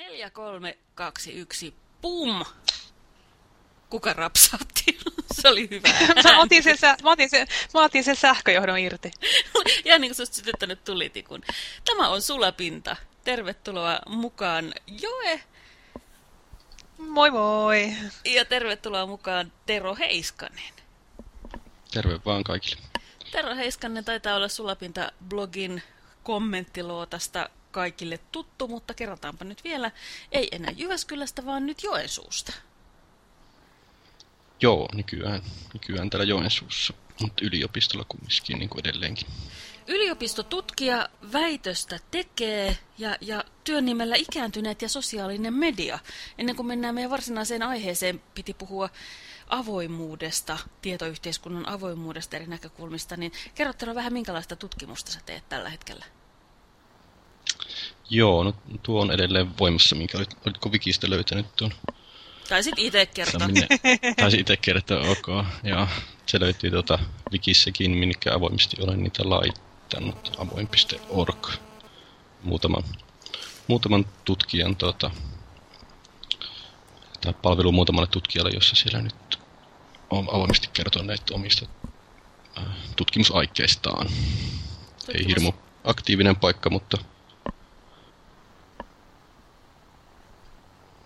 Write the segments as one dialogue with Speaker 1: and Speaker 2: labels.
Speaker 1: Neljä, kolme, kaksi, yksi, pum! Kuka rapsautti? Se oli hyvä
Speaker 2: mä, otin sen, mä, otin sen, mä otin sen sähköjohdon irti.
Speaker 1: ja niin kuin susta sytyttänyt tulitikun. Tämä on Sulapinta. Tervetuloa mukaan Joe.
Speaker 2: Moi moi.
Speaker 1: Ja tervetuloa mukaan Tero Heiskanen.
Speaker 3: Terve vaan kaikille.
Speaker 1: Tero Heiskanen taitaa olla Sulapinta-blogin kommenttiluotasta kaikille tuttu, mutta kerrotaanpa nyt vielä, ei enää Jyväskylästä, vaan nyt Joensuusta.
Speaker 3: Joo, nykyään, nykyään täällä Joensuussa, mutta yliopistolla kumminkin niin kuin edelleenkin.
Speaker 1: Yliopistotutkija väitöstä tekee ja, ja työn nimellä ikääntyneet ja sosiaalinen media. Ennen kuin mennään meidän varsinaiseen aiheeseen, piti puhua avoimuudesta, tietoyhteiskunnan avoimuudesta eri näkökulmista, niin kerrotteko vähän minkälaista tutkimusta sä teet tällä hetkellä?
Speaker 3: Joo, no tuo on edelleen voimassa, minkä olit, olitko Wikistä löytänyt tuon?
Speaker 1: Taisit itse kertoa.
Speaker 3: Taisin itse kertoa, ok. Ja se löytyy tuota Wikissäkin, minkä avoimesti olen niitä laittanut, avoin.org. Muutaman, muutaman tutkijan tuota, tai palvelu muutamalle tutkijalle, jossa siellä nyt on avoimesti kertoa näitä omista äh, tutkimusaikeistaan. Tutkimus. Ei hirmu aktiivinen paikka, mutta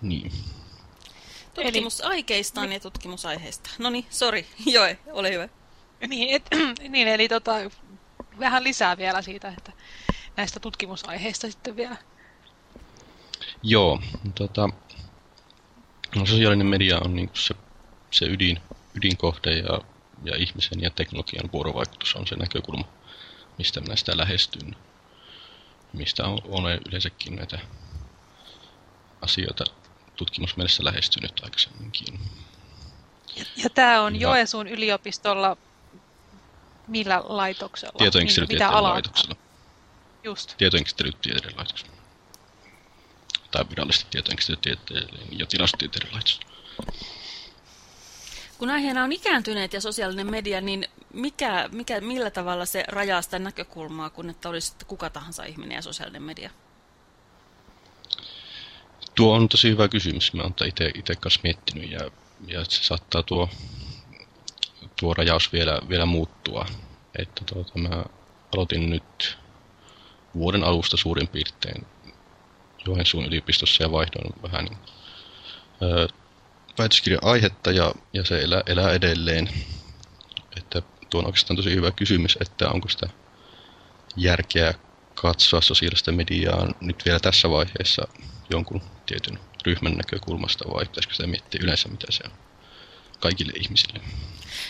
Speaker 3: Niin.
Speaker 1: Tutkimusaikeistaan eli... ja tutkimusaiheista. No niin, sori. Joe, ole hyvä.
Speaker 2: Niin, et, niin eli tota, vähän lisää vielä siitä, että näistä tutkimusaiheista sitten vielä.
Speaker 3: Joo, tota, no sosiaalinen media on niin se, se ydin, ydinkohde ja, ja ihmisen ja teknologian vuorovaikutus on se näkökulma, mistä minä sitä lähestyn. Mistä on, on yleensäkin näitä asioita tutkimusmielessä lähestynyt aikaisemminkin.
Speaker 2: Ja, ja tämä on ja, Joensuun yliopistolla millä laitoksella?
Speaker 3: Tietojenkäsitytieteen laitoksella.
Speaker 2: Just.
Speaker 3: Tietojenkäsitytieteen laitoksella. Tai virallisesti tietojenkäsitytieteen ja tilastotieteen laitos.
Speaker 1: Kun aiheena on ikääntyneet ja sosiaalinen media, niin mikä, mikä, millä tavalla se rajaa sitä näkökulmaa, kun että olisi kuka tahansa ihminen ja sosiaalinen media?
Speaker 3: Tuo on tosi hyvä kysymys. Mä oon itse kanssa miettinyt ja, ja se saattaa tuo, tuo rajaus vielä, vielä muuttua. Että tuota, mä aloitin nyt vuoden alusta suurin piirtein Joensuun yliopistossa ja vaihdoin vähän väitöskirjan aihetta ja, ja se elää, elää edelleen. Että tuo on oikeastaan tosi hyvä kysymys, että onko sitä järkeä katsoa sosiaalista mediaa nyt vielä tässä vaiheessa jonkun tietyn ryhmän näkökulmasta vai pitäisikö sitä miettiä yleensä mitä se on kaikille ihmisille?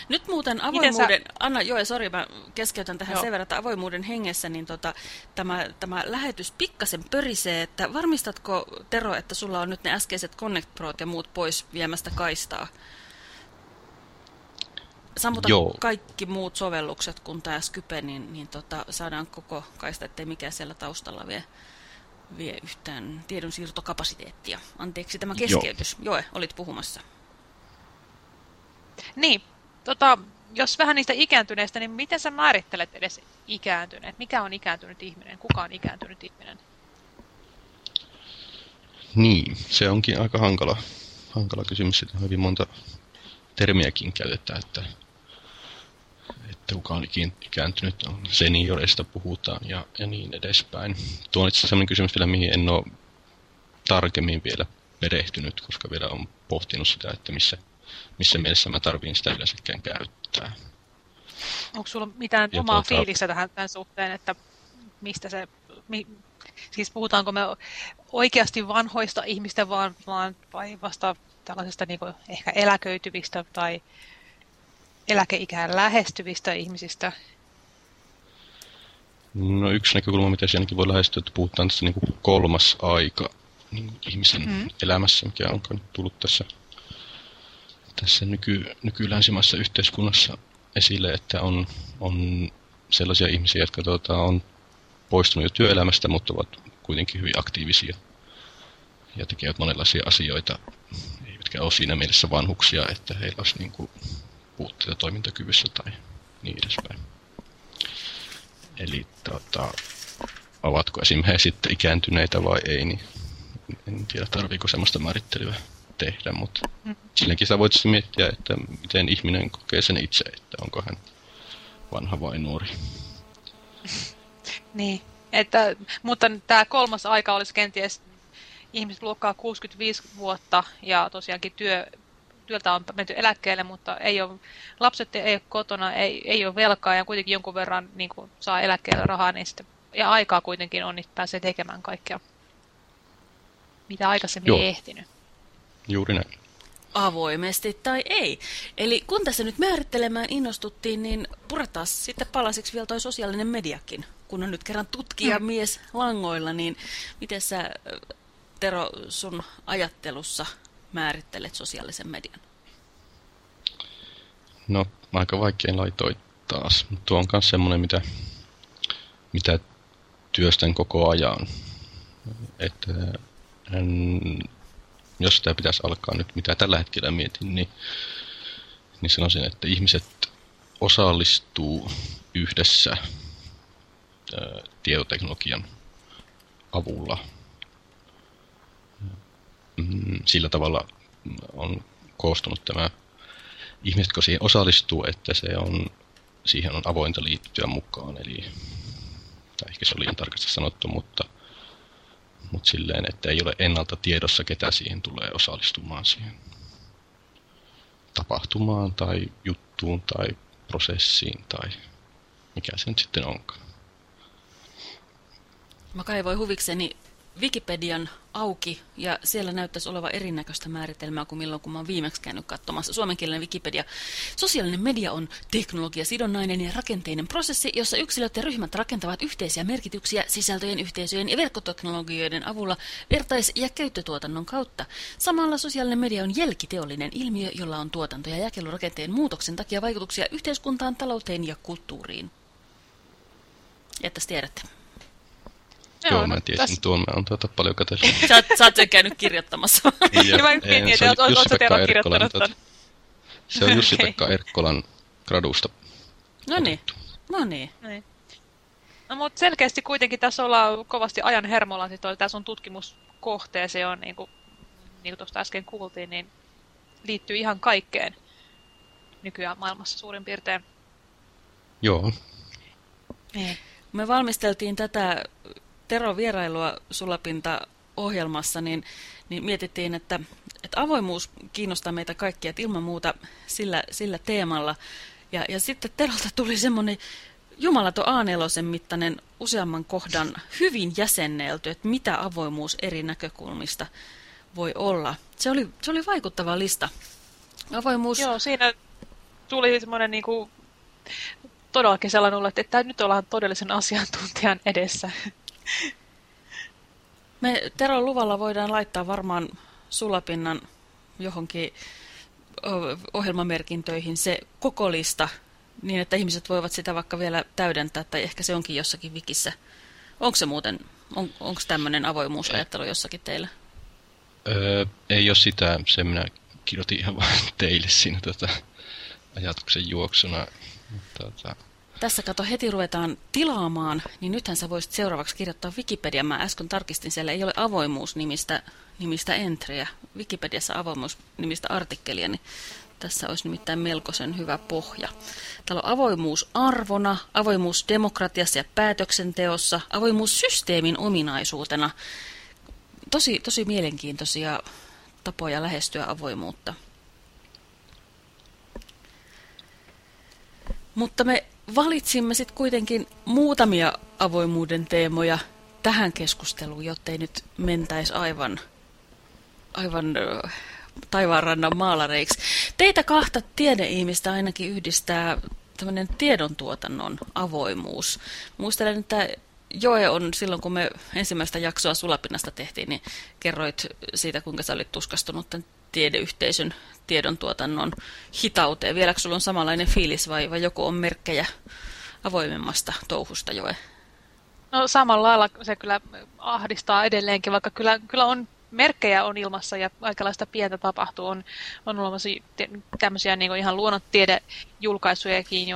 Speaker 1: Nyt muuten avoimuuden, sä... Anna, joo, sori, mä keskeytän tähän joo. sen verran, että avoimuuden hengessä, niin tota, tämä, tämä lähetys pikkasen pörisee, että varmistatko Tero, että sulla on nyt ne äskeiset Connect Prot ja muut pois viemästä kaistaa? Sammuta Joo. kaikki muut sovellukset kuin tämä Skype, niin, niin tota, saadaan koko kaista, ettei mikään siellä taustalla vie vie yhtään tiedonsiirtokapasiteettia. Anteeksi tämä keskeytys. Joo. Joe, olit puhumassa.
Speaker 2: Niin, tota, jos vähän niistä ikääntyneistä, niin miten sä määrittelet edes ikääntyneet? Mikä on ikääntynyt ihminen? Kuka on ikääntynyt ihminen?
Speaker 3: Niin, se onkin aika hankala, hankala kysymys. Sitä hyvin monta termiäkin käytetään, että että kuka on ikääntynyt, senioreista puhutaan ja, ja niin edespäin. Tuo on itse sellainen kysymys vielä, mihin en ole tarkemmin vielä perehtynyt, koska vielä on pohtinut sitä, että missä, missä mielessä mä tarviin sitä yleensäkään käyttää.
Speaker 2: Onko sulla mitään ja omaa tuota... fiilistä tähän tämän suhteen, että mistä se, mi, siis puhutaanko me oikeasti vanhoista ihmistä vaan, vaan vai vasta tällaisesta niin ehkä eläköityvistä tai eläkeikään lähestyvistä ihmisistä?
Speaker 3: No yksi näkökulma, mitä siinäkin voi lähestyä, että puhutaan tässä niin kolmas aika niin ihmisen mm. elämässä, mikä on tullut tässä, tässä nyky, nykylänsimässä yhteiskunnassa esille, että on, on sellaisia ihmisiä, jotka tuota, on poistunut jo työelämästä, mutta ovat kuitenkin hyvin aktiivisia ja tekevät monenlaisia asioita, eivätkä ole siinä mielessä vanhuksia, että heillä olisi niin kuin puutteita toimintakyvyssä tai niin edespäin. Eli tota, ovatko esimerkiksi sitten ikääntyneitä vai ei, niin en tiedä tarviiko semmoista määrittelyä tehdä, mutta silläkin sä voit miettiä, että miten ihminen kokee sen itse, että onko hän vanha vai nuori.
Speaker 2: niin, että, mutta tämä kolmas aika olisi kenties ihmiset luokkaa 65 vuotta ja tosiaankin työ, työltä on menty eläkkeelle, mutta ei ole, lapset ei ole kotona, ei, ei ole velkaa ja kuitenkin jonkun verran niin kuin, saa eläkkeelle rahaa, niin sitten, ja aikaa kuitenkin on, niin pääsee tekemään kaikkea, mitä aikaisemmin Joo. ei ehtinyt.
Speaker 3: Juuri näin.
Speaker 1: Avoimesti tai ei. Eli kun tässä nyt määrittelemään innostuttiin, niin puretaan sitten palasiksi vielä toi sosiaalinen mediakin. Kun on nyt kerran tutkija mm. mies langoilla, niin miten sä, Tero, sun ajattelussa määrittelet sosiaalisen median?
Speaker 3: No, aika vaikein laitoi taas. Tuo on myös semmoinen, mitä, mitä työstän koko ajan. Että en, jos sitä pitäisi alkaa nyt, mitä tällä hetkellä mietin, niin, niin sanoisin, että ihmiset osallistuu yhdessä tietoteknologian avulla. Mm, sillä tavalla on koostunut tämä ihmiset, kun siihen osallistuu, että se on, siihen on avointa liittyä mukaan. Eli, tai ehkä se on liian tarkasti sanottu, mutta mutta silleen, että ei ole ennalta tiedossa, ketä siihen tulee osallistumaan siihen tapahtumaan tai juttuun tai prosessiin tai mikä se nyt sitten onkaan.
Speaker 1: Mä kaivoin huvikseni Wikipedian auki ja siellä näyttäisi olevan erinäköistä määritelmää kuin milloin, kun mä oon viimeksi käynyt katsomassa suomenkielinen Wikipedia. Sosiaalinen media on teknologiasidonnainen ja rakenteinen prosessi, jossa yksilöt ja ryhmät rakentavat yhteisiä merkityksiä sisältöjen, yhteisöjen ja verkkoteknologioiden avulla vertais- ja käyttötuotannon kautta. Samalla sosiaalinen media on jälkiteollinen ilmiö, jolla on tuotanto- ja jakelurakenteen muutoksen takia vaikutuksia yhteiskuntaan, talouteen ja kulttuuriin. Että tiedätte.
Speaker 3: Joo, Joo mä tiesin tässä... tuon. Mä oon tuota paljon katsellut.
Speaker 1: sä, oot, sä oot sen käynyt kirjoittamassa.
Speaker 3: Niin, ja, ei, se on Jussi-Pekka Erkkolan, tuota, se on Jussi-Pekka Erkkolan gradusta.
Speaker 1: No niin, no niin.
Speaker 2: niin. No mutta selkeästi kuitenkin tässä ollaan kovasti ajan hermolla. Siis toi, tässä on tutkimuskohteeseen on, niin kuin, niin kuin tuosta äsken kuultiin, niin liittyy ihan kaikkeen nykyään maailmassa suurin piirtein.
Speaker 3: Joo.
Speaker 1: Niin. Me valmisteltiin tätä Tero vierailua Sulapinta ohjelmassa, niin, niin mietittiin, että, että avoimuus kiinnostaa meitä kaikkia, että ilman muuta sillä, sillä teemalla. Ja, ja sitten Terolta tuli semmoinen jumalato A4 mittainen useamman kohdan hyvin jäsennelty, että mitä avoimuus eri näkökulmista voi olla. Se oli, se oli vaikuttava lista. Avoimuus...
Speaker 2: Joo, siinä tuli semmoinen niin kuin, todellakin sellainen olo, että nyt ollaan todellisen asiantuntijan edessä.
Speaker 1: Me Teron luvalla voidaan laittaa varmaan sulapinnan johonkin ohjelmamerkintöihin se koko lista, niin että ihmiset voivat sitä vaikka vielä täydentää, tai ehkä se onkin jossakin wikissä. Onko se muuten, on, onko tämmöinen avoimuusajattelu jossakin teillä?
Speaker 3: Öö, ei ole sitä, se minä kirjoitin ihan vain teille siinä tota, ajatuksen juoksuna. Tota,
Speaker 1: tässä kato heti ruvetaan tilaamaan, niin nythän sä voisit seuraavaksi kirjoittaa Wikipedia. Mä äsken tarkistin, siellä ei ole avoimuus-nimistä nimistä entryä. Wikipediassa avoimuus-nimistä artikkelia, niin tässä olisi nimittäin melkoisen hyvä pohja. Täällä on avoimuus arvona, avoimuus demokratiassa ja päätöksenteossa, avoimuus systeemin ominaisuutena. Tosi, tosi mielenkiintoisia tapoja lähestyä avoimuutta. Mutta me valitsimme sitten kuitenkin muutamia avoimuuden teemoja tähän keskusteluun, jottei nyt mentäisi aivan, aivan taivaanrannan maalareiksi. Teitä kahta tiedeihmistä ainakin yhdistää tämmöinen tiedontuotannon avoimuus. Muistelen, että Joe on silloin, kun me ensimmäistä jaksoa Sulapinnasta tehtiin, niin kerroit siitä, kuinka sä olit tuskastunut tämän tiedeyhteisön tiedontuotannon hitauteen. Vieläkö sulla on samanlainen fiilis vai, vai joku on merkkejä avoimemmasta touhusta joe?
Speaker 2: No samalla lailla se kyllä ahdistaa edelleenkin, vaikka kyllä, kyllä on merkkejä on ilmassa ja aikalaista pientä tapahtuu. On, on olemassa tämmöisiä niin ihan luonnontiedejulkaisujakin,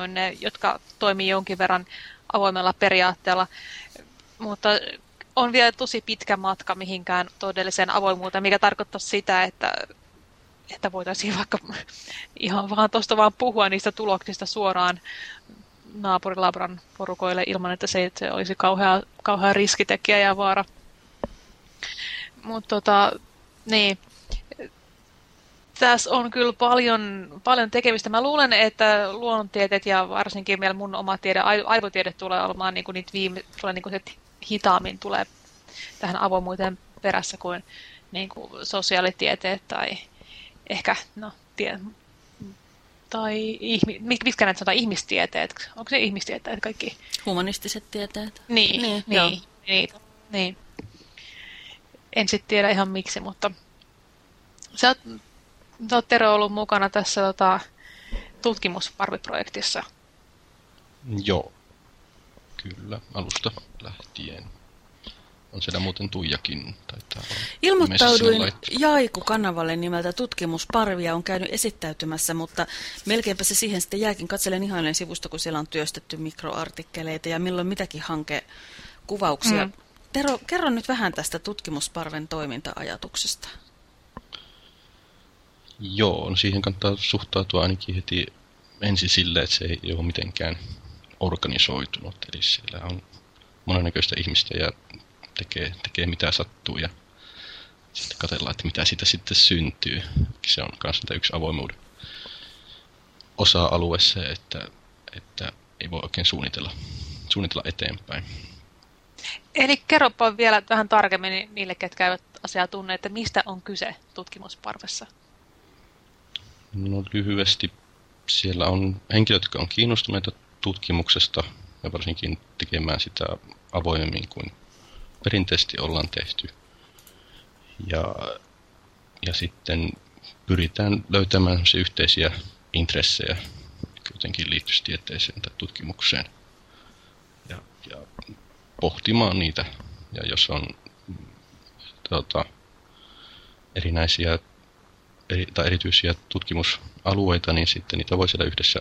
Speaker 2: jotka toimii jonkin verran avoimella periaatteella. Mutta on vielä tosi pitkä matka mihinkään todelliseen avoimuuteen, mikä tarkoittaa sitä, että, että voitaisiin vaikka ihan vaan tuosta vaan puhua niistä tuloksista suoraan naapurilabran porukoille ilman, että se, että se olisi kauhea, kauhea riskitekijä ja vaara. Mutta tota, niin, tässä on kyllä paljon, paljon tekemistä. Mä luulen, että luonnontieteet ja varsinkin vielä mun oma tiede, aivotiede tulee olemaan niin kuin niitä viime, tulee niin kuin se hitaammin tulee tähän avoimuuteen perässä kuin, niin kuin sosiaalitieteet tai ehkä, no, tie, tai ihmi, mitkä näitä sanotaan, ihmistieteet? Onko se ihmistieteet kaikki?
Speaker 1: Humanistiset tieteet.
Speaker 2: Niin, niin, niin, niin, niin. En sitten tiedä ihan miksi, mutta sä oot, sä oot Tero ollut mukana tässä tota, tutkimusparviprojektissa.
Speaker 3: Joo, kyllä, alusta lähtien. On siellä muuten Tuijakin. Taitaa
Speaker 1: Ilmoittauduin Jaiku-kanavalle nimeltä Tutkimusparvi ja on käynyt esittäytymässä, mutta melkeinpä se siihen sitten jääkin. Katselen ihailen sivusta, kun siellä on työstetty mikroartikkeleita ja milloin mitäkin hankekuvauksia. Mm. Tero, kerro nyt vähän tästä Tutkimusparven toiminta-ajatuksesta.
Speaker 3: Joo, no siihen kannattaa suhtautua ainakin heti ensin sille, että se ei ole mitenkään organisoitunut. Eli siellä on monennäköistä ihmistä ja tekee, tekee mitä sattuu ja sitten katsellaan, että mitä siitä sitten syntyy. Se on myös yksi avoimuuden osa-alue se, että, että ei voi oikein suunnitella, suunnitella eteenpäin.
Speaker 2: Eli kerropa vielä vähän tarkemmin niille, ketkä eivät asiaa tunne, että mistä on kyse tutkimusparvessa?
Speaker 3: No lyhyesti siellä on henkilöt, jotka on kiinnostuneita tutkimuksesta ja varsinkin tekemään sitä avoimemmin kuin perinteisesti ollaan tehty. Ja, ja sitten pyritään löytämään yhteisiä intressejä, jotenkin liittyisi tieteeseen tai tutkimukseen. Ja, ja pohtimaan niitä. Ja jos on tuota, erinäisiä eri, tai erityisiä tutkimusalueita, niin sitten niitä voi siellä yhdessä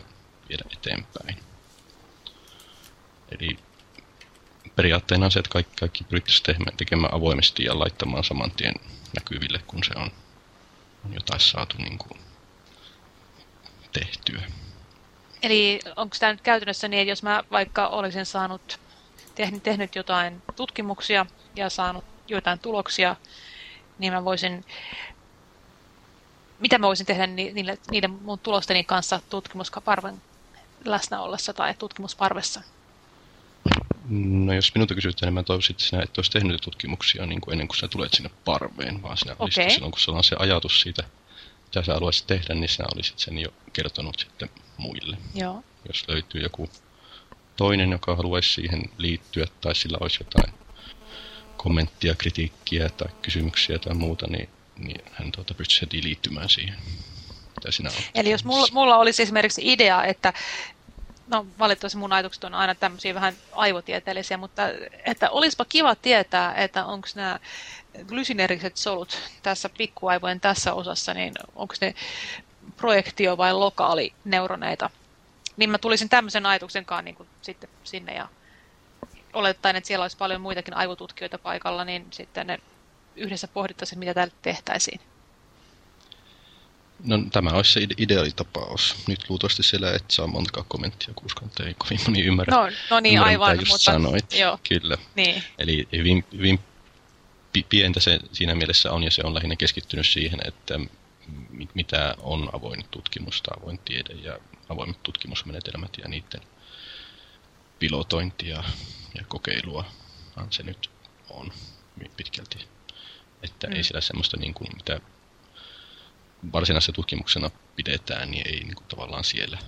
Speaker 3: viedä eteenpäin. Eli periaatteena on se, että kaikki, kaikki pyrittäisiin tekemään avoimesti ja laittamaan saman tien näkyville, kun se on, on jotain saatu niin kuin tehtyä.
Speaker 2: Eli onko tämä nyt käytännössä niin, että jos mä vaikka olisin saanut, tehnyt, tehnyt jotain tutkimuksia ja saanut jotain tuloksia, niin mä voisin, mitä mä voisin tehdä niille, niiden mun tulosteni kanssa tutkimusparven läsnä ollessa tai tutkimusparvessa?
Speaker 3: No jos minulta kysytään, niin mä toivoisin, että sinä et olisi tehnyt tutkimuksia niin kuin ennen kuin sä tulet sinne parveen, vaan sinä olisit okay. silloin, kun sulla on se ajatus siitä, mitä sä haluaisit tehdä, niin sinä olisit sen jo kertonut sitten muille.
Speaker 2: Joo.
Speaker 3: Jos löytyy joku toinen, joka haluaisi siihen liittyä, tai sillä olisi jotain kommenttia, kritiikkiä tai kysymyksiä tai muuta, niin, niin hän tuota pystyisi heti liittymään siihen. Mitä sinä
Speaker 2: Eli jos mulla, mulla olisi esimerkiksi idea, että no valitettavasti mun ajatukset on aina tämmöisiä vähän aivotieteellisiä, mutta että olisipa kiva tietää, että onko nämä glysineriset solut tässä pikkuaivojen tässä osassa, niin onko ne projektio- vai lokaali neuroneita. Niin mä tulisin tämmöisen ajatuksen kanssa niin kuin sitten sinne ja olettaen, että siellä olisi paljon muitakin aivotutkijoita paikalla, niin sitten ne yhdessä pohdittaisiin, mitä täällä tehtäisiin.
Speaker 3: No tämä olisi se ideaalitapaus. Nyt luultavasti siellä et saa montakaan kommenttia, koska ei kovin moni ymmärrä.
Speaker 2: No, no niin, aivan.
Speaker 3: just mutta, sanoit.
Speaker 2: Joo.
Speaker 3: Kyllä.
Speaker 2: Niin.
Speaker 3: Eli hyvin, hyvin pientä se siinä mielessä on, ja se on lähinnä keskittynyt siihen, että mitä on avoin tutkimus tai avoin tiede ja avoimet tutkimusmenetelmät ja niiden pilotointia ja kokeilua se nyt on pitkälti. Että mm. ei siellä semmoista niin kuin, mitä varsinaisessa tutkimuksena pidetään, niin ei niin kuin, tavallaan siellä.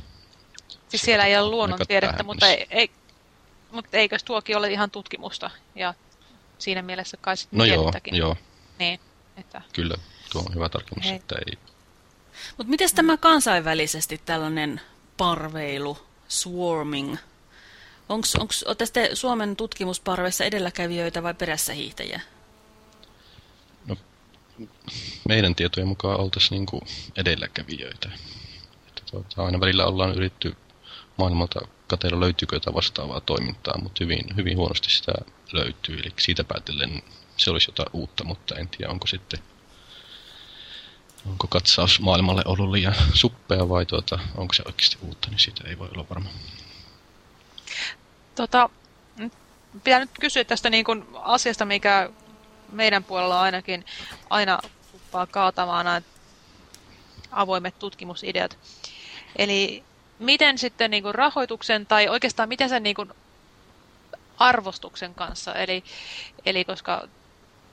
Speaker 2: Siis siellä ei ole luonnontiedettä, mutta, ei, ei, mutta eikös tuokin ole ihan tutkimusta? Ja siinä mielessä kai sitten
Speaker 3: No joo, joo.
Speaker 2: Niin, että...
Speaker 3: Kyllä, tuo on hyvä tarkoitus, ei. että ei...
Speaker 1: Mutta miten tämä kansainvälisesti tällainen parveilu, swarming, onko te Suomen tutkimusparveissa edelläkävijöitä vai perässä hiihtäjiä?
Speaker 3: Meidän tietojen mukaan oltaisiin niin edelläkävijöitä. Että tuota, aina välillä ollaan yritetty maailmalta kateella löytyykö jotain vastaavaa toimintaa, mutta hyvin, hyvin huonosti sitä löytyy. Eli siitä päätellen se olisi jotain uutta, mutta en tiedä onko sitten onko katsaus maailmalle ollut liian suppea vai tuota, onko se oikeasti uutta, niin siitä ei voi olla varma.
Speaker 2: Tota, pitää nyt kysyä tästä niin kuin asiasta, mikä meidän puolella ainakin aina tuppaa kaatamaan nämä avoimet tutkimusideat. Eli miten sitten niin kuin rahoituksen tai oikeastaan miten sen niin kuin arvostuksen kanssa, eli, eli koska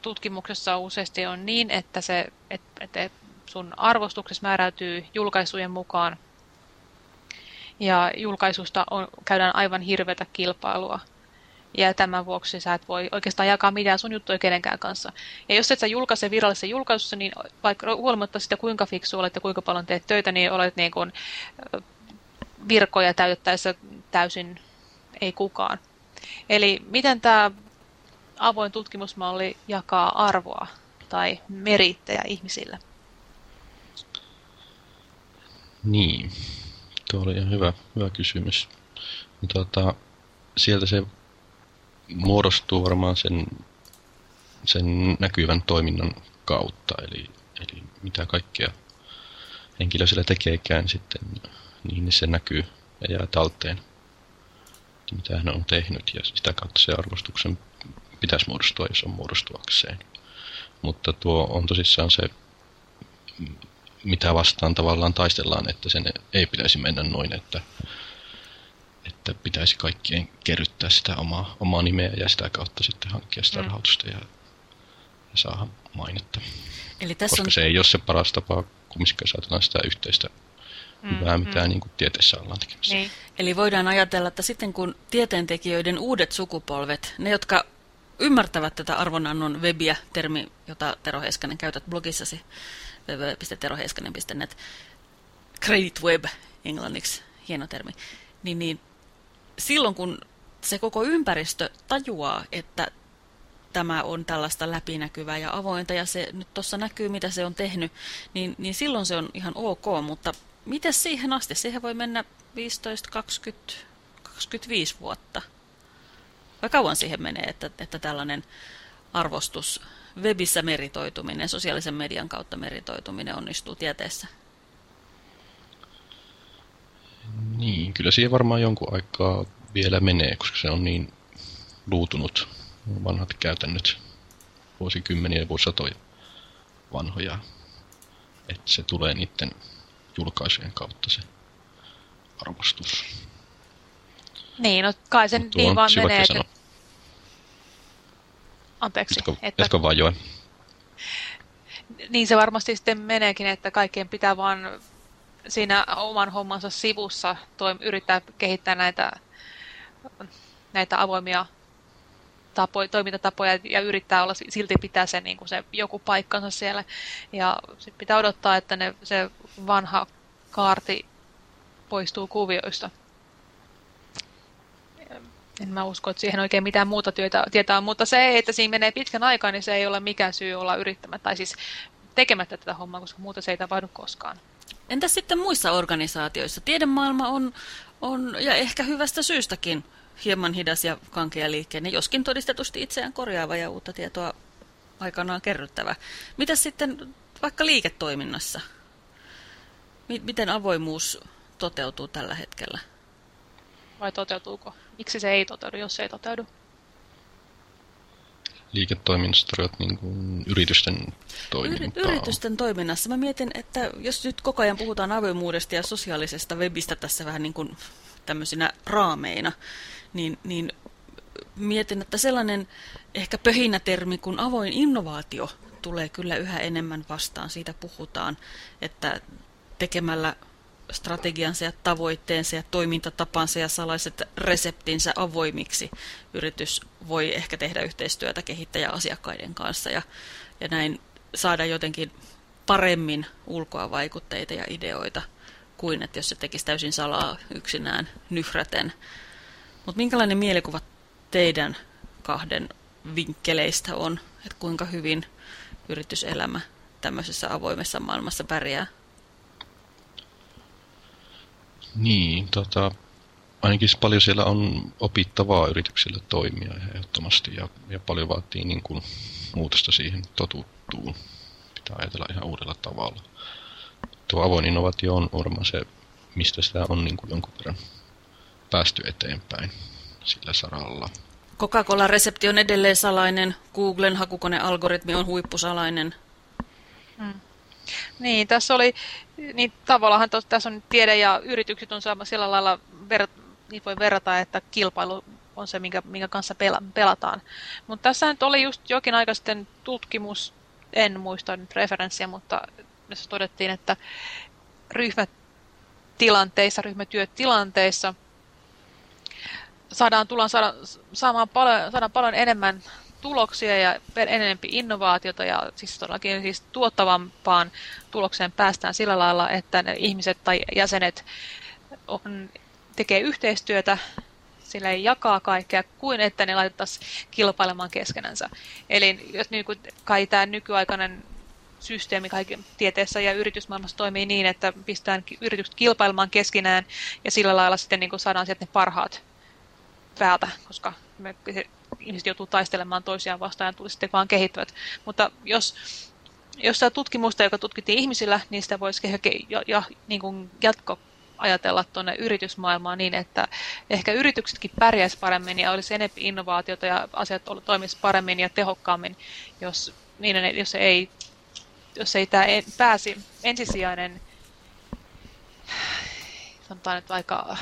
Speaker 2: tutkimuksessa useasti on niin, että, se, että sun arvostuksessa määräytyy julkaisujen mukaan, ja julkaisusta on, käydään aivan hirveätä kilpailua. Ja tämän vuoksi sä et voi oikeastaan jakaa mitään sun juttuja kenenkään kanssa. Ja jos et sä julkaise virallisessa julkaisussa, niin vaikka huolimatta sitä kuinka fiksu olet ja kuinka paljon teet töitä, niin olet niin kuin virkoja täytettäessä täysin ei kukaan. Eli miten tämä avoin tutkimusmalli jakaa arvoa tai merittejä ihmisille?
Speaker 3: Niin, tuo oli ihan hyvä, hyvä kysymys. Tuota, sieltä se muodostuu varmaan sen, sen näkyvän toiminnan kautta, eli, eli mitä kaikkea henkilö siellä tekeekään sitten, niin se näkyy ja jää talteen, mitä hän on tehnyt, ja sitä kautta se arvostuksen pitäisi muodostua, jos on muodostuakseen. Mutta tuo on tosissaan se, mitä vastaan tavallaan taistellaan, että sen ei pitäisi mennä noin, että että pitäisi kaikkien kerryttää sitä omaa, omaa nimeä ja sitä kautta sitten hankkia sitä mm. rahoitusta ja, ja saada mainetta. Eli tässä Koska on... se ei ole se paras tapa, kumminkin saatellaan sitä yhteistä mm, hyvää, mitä mm. niin kuin tieteessä ollaan tekemässä. Niin.
Speaker 1: Eli voidaan ajatella, että sitten kun tieteentekijöiden uudet sukupolvet, ne jotka ymmärtävät tätä arvonannon webiä, termi, jota Tero Heiskanen käytät blogissasi, www.teroheiskanen.net, credit web englanniksi, hieno termi, niin, niin silloin kun se koko ympäristö tajuaa, että tämä on tällaista läpinäkyvää ja avointa ja se nyt tuossa näkyy, mitä se on tehnyt, niin, niin silloin se on ihan ok, mutta miten siihen asti? Siihen voi mennä 15, 20, 25 vuotta. Vai kauan siihen menee, että, että tällainen arvostus, webissä meritoituminen, sosiaalisen median kautta meritoituminen onnistuu tieteessä?
Speaker 3: Niin, kyllä siihen varmaan jonkun aikaa vielä menee, koska se on niin luutunut vanhat käytännöt vuosikymmeniä ja vuosisatoja vanhoja, että se tulee niiden julkaisujen kautta se arvostus.
Speaker 2: Niin, no kai sen niin vaan menee, että... Anteeksi.
Speaker 3: Etkö, että... etkö vaan joen?
Speaker 2: Niin se varmasti sitten meneekin, että kaikkien pitää vaan siinä oman hommansa sivussa toi, yrittää kehittää näitä, näitä avoimia tapoja, toimintatapoja ja yrittää olla, silti pitää se, niin kuin se joku paikkansa siellä. Ja sitten pitää odottaa, että ne, se vanha kaarti poistuu kuvioista. En mä usko, että siihen oikein mitään muuta työtä tietää, mutta se, että siinä menee pitkän aikaa, niin se ei ole mikään syy olla yrittämättä, tai siis tekemättä tätä hommaa, koska muuta se ei tapahdu koskaan.
Speaker 1: Entäs sitten muissa organisaatioissa? Tiedemaailma on, on ja ehkä hyvästä syystäkin hieman hidas ja kankea liikkeinen, joskin todistetusti itseään korjaava ja uutta tietoa aikanaan kerryttävä. Mitä sitten vaikka liiketoiminnassa? Miten avoimuus toteutuu tällä hetkellä?
Speaker 2: Vai toteutuuko? Miksi se ei toteudu, jos se ei toteudu?
Speaker 3: Liiketoiminnassa tarjoat niin kuin yritysten toimintaa?
Speaker 1: Yri, yritysten toiminnassa. Mä mietin, että jos nyt koko ajan puhutaan avoimuudesta ja sosiaalisesta webistä tässä vähän niin kuin tämmöisinä raameina, niin, niin mietin, että sellainen ehkä pöhinätermi kuin avoin innovaatio tulee kyllä yhä enemmän vastaan. Siitä puhutaan, että tekemällä strategiansa ja tavoitteensa ja toimintatapansa ja salaiset reseptinsä avoimiksi. Yritys voi ehkä tehdä yhteistyötä kehittäjäasiakkaiden kanssa ja, ja näin saada jotenkin paremmin ulkoa vaikutteita ja ideoita kuin että jos se tekisi täysin salaa yksinään nyhräten. Mutta minkälainen mielikuva teidän kahden vinkkeleistä on, että kuinka hyvin yrityselämä tämmöisessä avoimessa maailmassa pärjää?
Speaker 3: Niin, tota, ainakin paljon siellä on opittavaa yrityksille toimia ehdottomasti ja, ja paljon vaatii niin kuin muutosta siihen totuttuun. Pitää ajatella ihan uudella tavalla. Tuo avoin innovaatio on varmaan se, mistä sitä on niin kuin jonkun verran päästy eteenpäin sillä saralla.
Speaker 1: Coca-Cola-resepti on edelleen salainen, Googlen hakukonealgoritmi on huippusalainen.
Speaker 2: Hmm. Niin, tässä oli, niin tavallaan tässä on tiede ja yritykset on saama sillä lailla, ver, niin voi verrata, että kilpailu on se, minkä, minkä kanssa pela, pelataan. Mutta tässä nyt oli just jokin aika sitten tutkimus, en muista nyt referenssiä, mutta tässä todettiin, että ryhmätilanteissa, ryhmätyötilanteissa – saadaan, tullaan saada, saamaan paljon, saadaan paljon enemmän tuloksia ja enemmän innovaatiota ja siis todellakin siis tuottavampaan tulokseen päästään sillä lailla, että ne ihmiset tai jäsenet on, tekee yhteistyötä, sillä ei jakaa kaikkea, kuin että ne laitettaisiin kilpailemaan keskenänsä. Eli jos niin kuin, kai tämä nykyaikainen systeemi kaiken tieteessä ja yritysmaailmassa toimii niin, että pistetään yritykset kilpailemaan keskenään ja sillä lailla sitten niin kuin saadaan sieltä ne parhaat päältä, koska me, ihmiset joutuu taistelemaan toisiaan vastaan ja tuli sitten vaan kehittyvät. Mutta jos, jos tämä tutkimusta, joka tutkittiin ihmisillä, niin sitä voisi ehkä jo, jo, niin jatko ajatella tuonne yritysmaailmaan niin, että ehkä yrityksetkin pärjäisi paremmin ja olisi enemmän innovaatiota ja asiat toimisi paremmin ja tehokkaammin, jos, niin, jos ei, jos ei tämä pääsi ensisijainen sanotaan nyt aika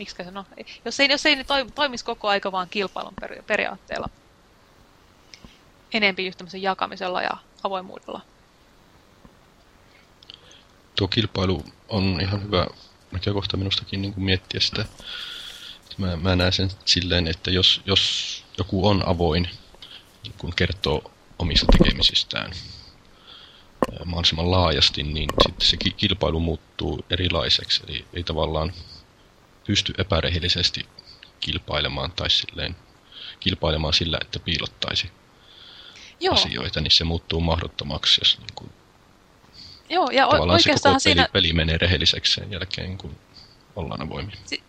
Speaker 2: miksi se no, jos ei, jos ei ne toimisi koko aika vaan kilpailun periaatteella. Enempi just jakamisella ja avoimuudella.
Speaker 3: Tuo kilpailu on ihan hyvä näkökohta minustakin niin kuin miettiä sitä. Mä, mä näen sen silleen, että jos, jos joku on avoin, niin kun kertoo omista tekemisistään mahdollisimman laajasti, niin sitten se kilpailu muuttuu erilaiseksi. Eli ei tavallaan pysty epärehellisesti kilpailemaan tai silleen, kilpailemaan sillä, että piilottaisi Joo. asioita, niin se muuttuu mahdottomaksi, jos niin kuin,
Speaker 2: Joo, ja tavallaan
Speaker 3: se koko peli, siinä... peli menee rehelliseksi sen jälkeen, kun ollaan avoimia. Si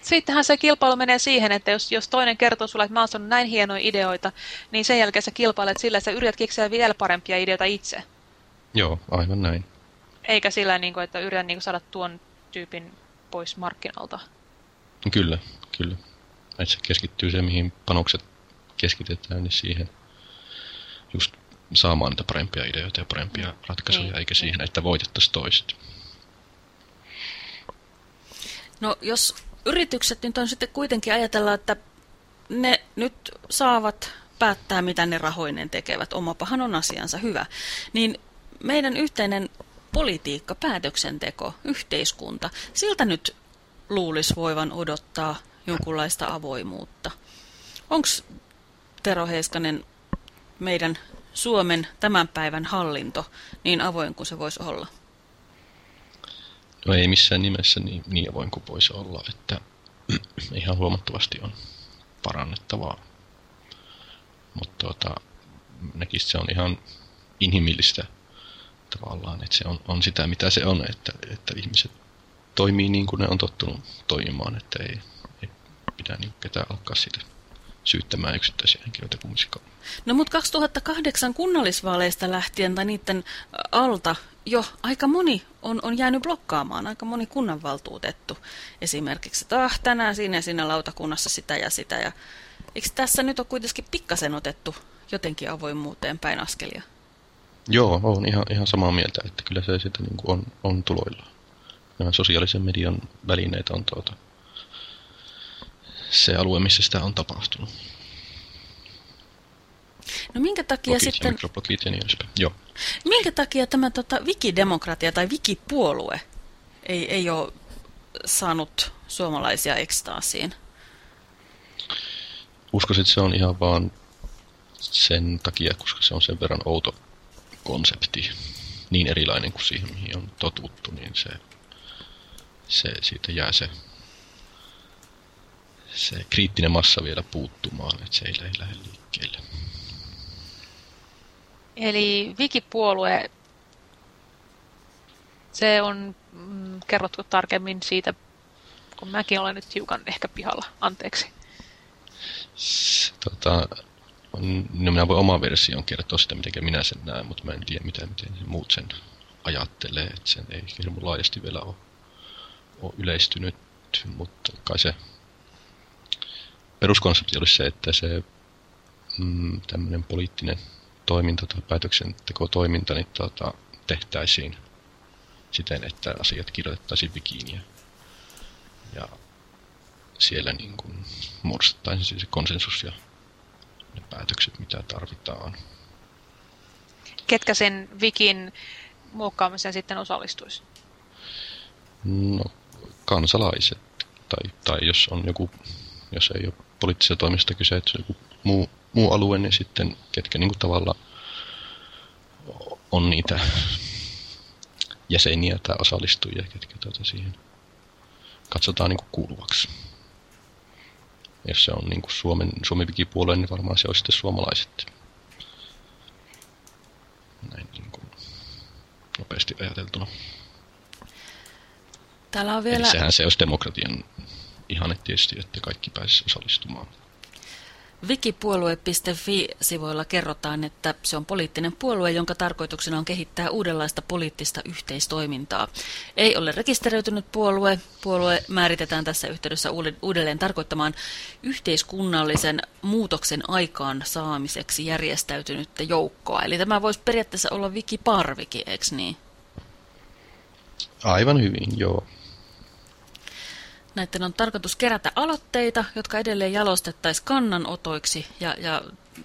Speaker 2: Sittenhän se kilpailu menee siihen, että jos, jos toinen kertoo sulle, että mä oon näin hienoja ideoita, niin sen jälkeen sä kilpailet sillä, että sä yrität keksiä vielä parempia ideoita itse.
Speaker 3: Joo, aivan näin.
Speaker 2: Eikä sillä, niin kuin, että yrität niin kuin, saada tuon tyypin pois markkinalta.
Speaker 3: Kyllä, kyllä. Että se keskittyy se, mihin panokset keskitetään, niin siihen just saamaan niitä parempia ideoita ja parempia ratkaisuja, niin, eikä niin. siihen, että voitettaisiin toiset.
Speaker 1: No jos yritykset nyt on sitten kuitenkin ajatella, että ne nyt saavat päättää, mitä ne rahoinen tekevät, omapahan on asiansa hyvä, niin meidän yhteinen politiikka, päätöksenteko, yhteiskunta, siltä nyt luulisi voivan odottaa jonkunlaista avoimuutta. Onko Tero Heiskanen meidän Suomen tämän päivän hallinto niin avoin kuin se voisi olla?
Speaker 3: No ei missään nimessä niin, niin avoin kuin voisi olla, että ihan huomattavasti on parannettavaa. Mutta tuota, näkisi se on ihan inhimillistä tavallaan, että se on, on sitä mitä se on, että, että ihmiset toimii niin kuin ne on tottunut toimimaan, että ei, ei pidä niin ketään alkaa siitä syyttämään yksittäisiä henkilöitä kumminkaan.
Speaker 1: No mutta 2008 kunnallisvaaleista lähtien tai niiden alta jo aika moni on, on jäänyt blokkaamaan, aika moni kunnanvaltuutettu esimerkiksi, että ah, tänään siinä ja siinä lautakunnassa sitä ja sitä. Ja, eikö tässä nyt ole kuitenkin pikkasen otettu jotenkin avoimuuteen päin askelia?
Speaker 3: Joo, on ihan, ihan samaa mieltä, että kyllä se sitä niin on, on tuloilla. Nämä sosiaalisen median välineet on tuota, se alue, missä sitä on tapahtunut.
Speaker 1: No minkä takia
Speaker 3: Blogit
Speaker 1: sitten...
Speaker 3: mikroblogit ja niin edespäin. Joo.
Speaker 1: Minkä takia tämä tota, wikidemokratia tai wikipuolue ei, ei ole saanut suomalaisia ekstaasiin?
Speaker 3: Uskoisin, että se on ihan vaan sen takia, koska se on sen verran outo konsepti niin erilainen kuin siihen, mihin on totuttu, niin se, se siitä jää se, se kriittinen massa vielä puuttumaan, että se ei, ei lähde liikkeelle.
Speaker 2: Eli Wikipuolue, se on, mm, kerrotko tarkemmin siitä kun mäkin olen nyt hiukan ehkä pihalla. Anteeksi.
Speaker 3: Tota, no minä voin oma version kertoa sitä, miten minä sen näen, mutta mä en tiedä, miten, miten muut sen ajattelee. Että sen ei hirveän laajasti vielä ole, ole yleistynyt, mutta kai se peruskonsepti olisi se, että se mm, tämmöinen poliittinen toiminta tai päätöksenteko-toiminta niin tuota, tehtäisiin siten, että asiat kirjoitettaisiin wikiin ja, ja siellä niin kuin muodostettaisiin se konsensus ja ne päätökset, mitä tarvitaan.
Speaker 2: Ketkä sen wikin muokkaamiseen sitten osallistuisi?
Speaker 3: No, kansalaiset. Tai, tai jos on joku, jos ei ole poliittisesta toimista kyse, että joku muu, muu alue, niin sitten ketkä niin kuin tavallaan on niitä jäseniä tai osallistujia, ketkä tuota siihen katsotaan niin kuin kuuluvaksi. Jos se on niin kuin Suomen, Suomen wikipuolue, niin varmaan se olisi sitten suomalaiset. Näin niin kuin nopeasti ajateltuna.
Speaker 1: Täällä on vielä...
Speaker 3: Eli sehän se olisi demokratian ihanne tietysti, että kaikki pääsisi osallistumaan.
Speaker 1: Wikipuolue.fi-sivuilla kerrotaan, että se on poliittinen puolue, jonka tarkoituksena on kehittää uudenlaista poliittista yhteistoimintaa. Ei ole rekisteröitynyt puolue. Puolue määritetään tässä yhteydessä uudelleen tarkoittamaan yhteiskunnallisen muutoksen aikaan saamiseksi järjestäytynyttä joukkoa. Eli tämä voisi periaatteessa olla wikiparviki, eikö niin?
Speaker 3: Aivan hyvin, joo.
Speaker 1: Näiden on tarkoitus kerätä aloitteita, jotka edelleen jalostettaisiin kannanotoiksi, ja, ja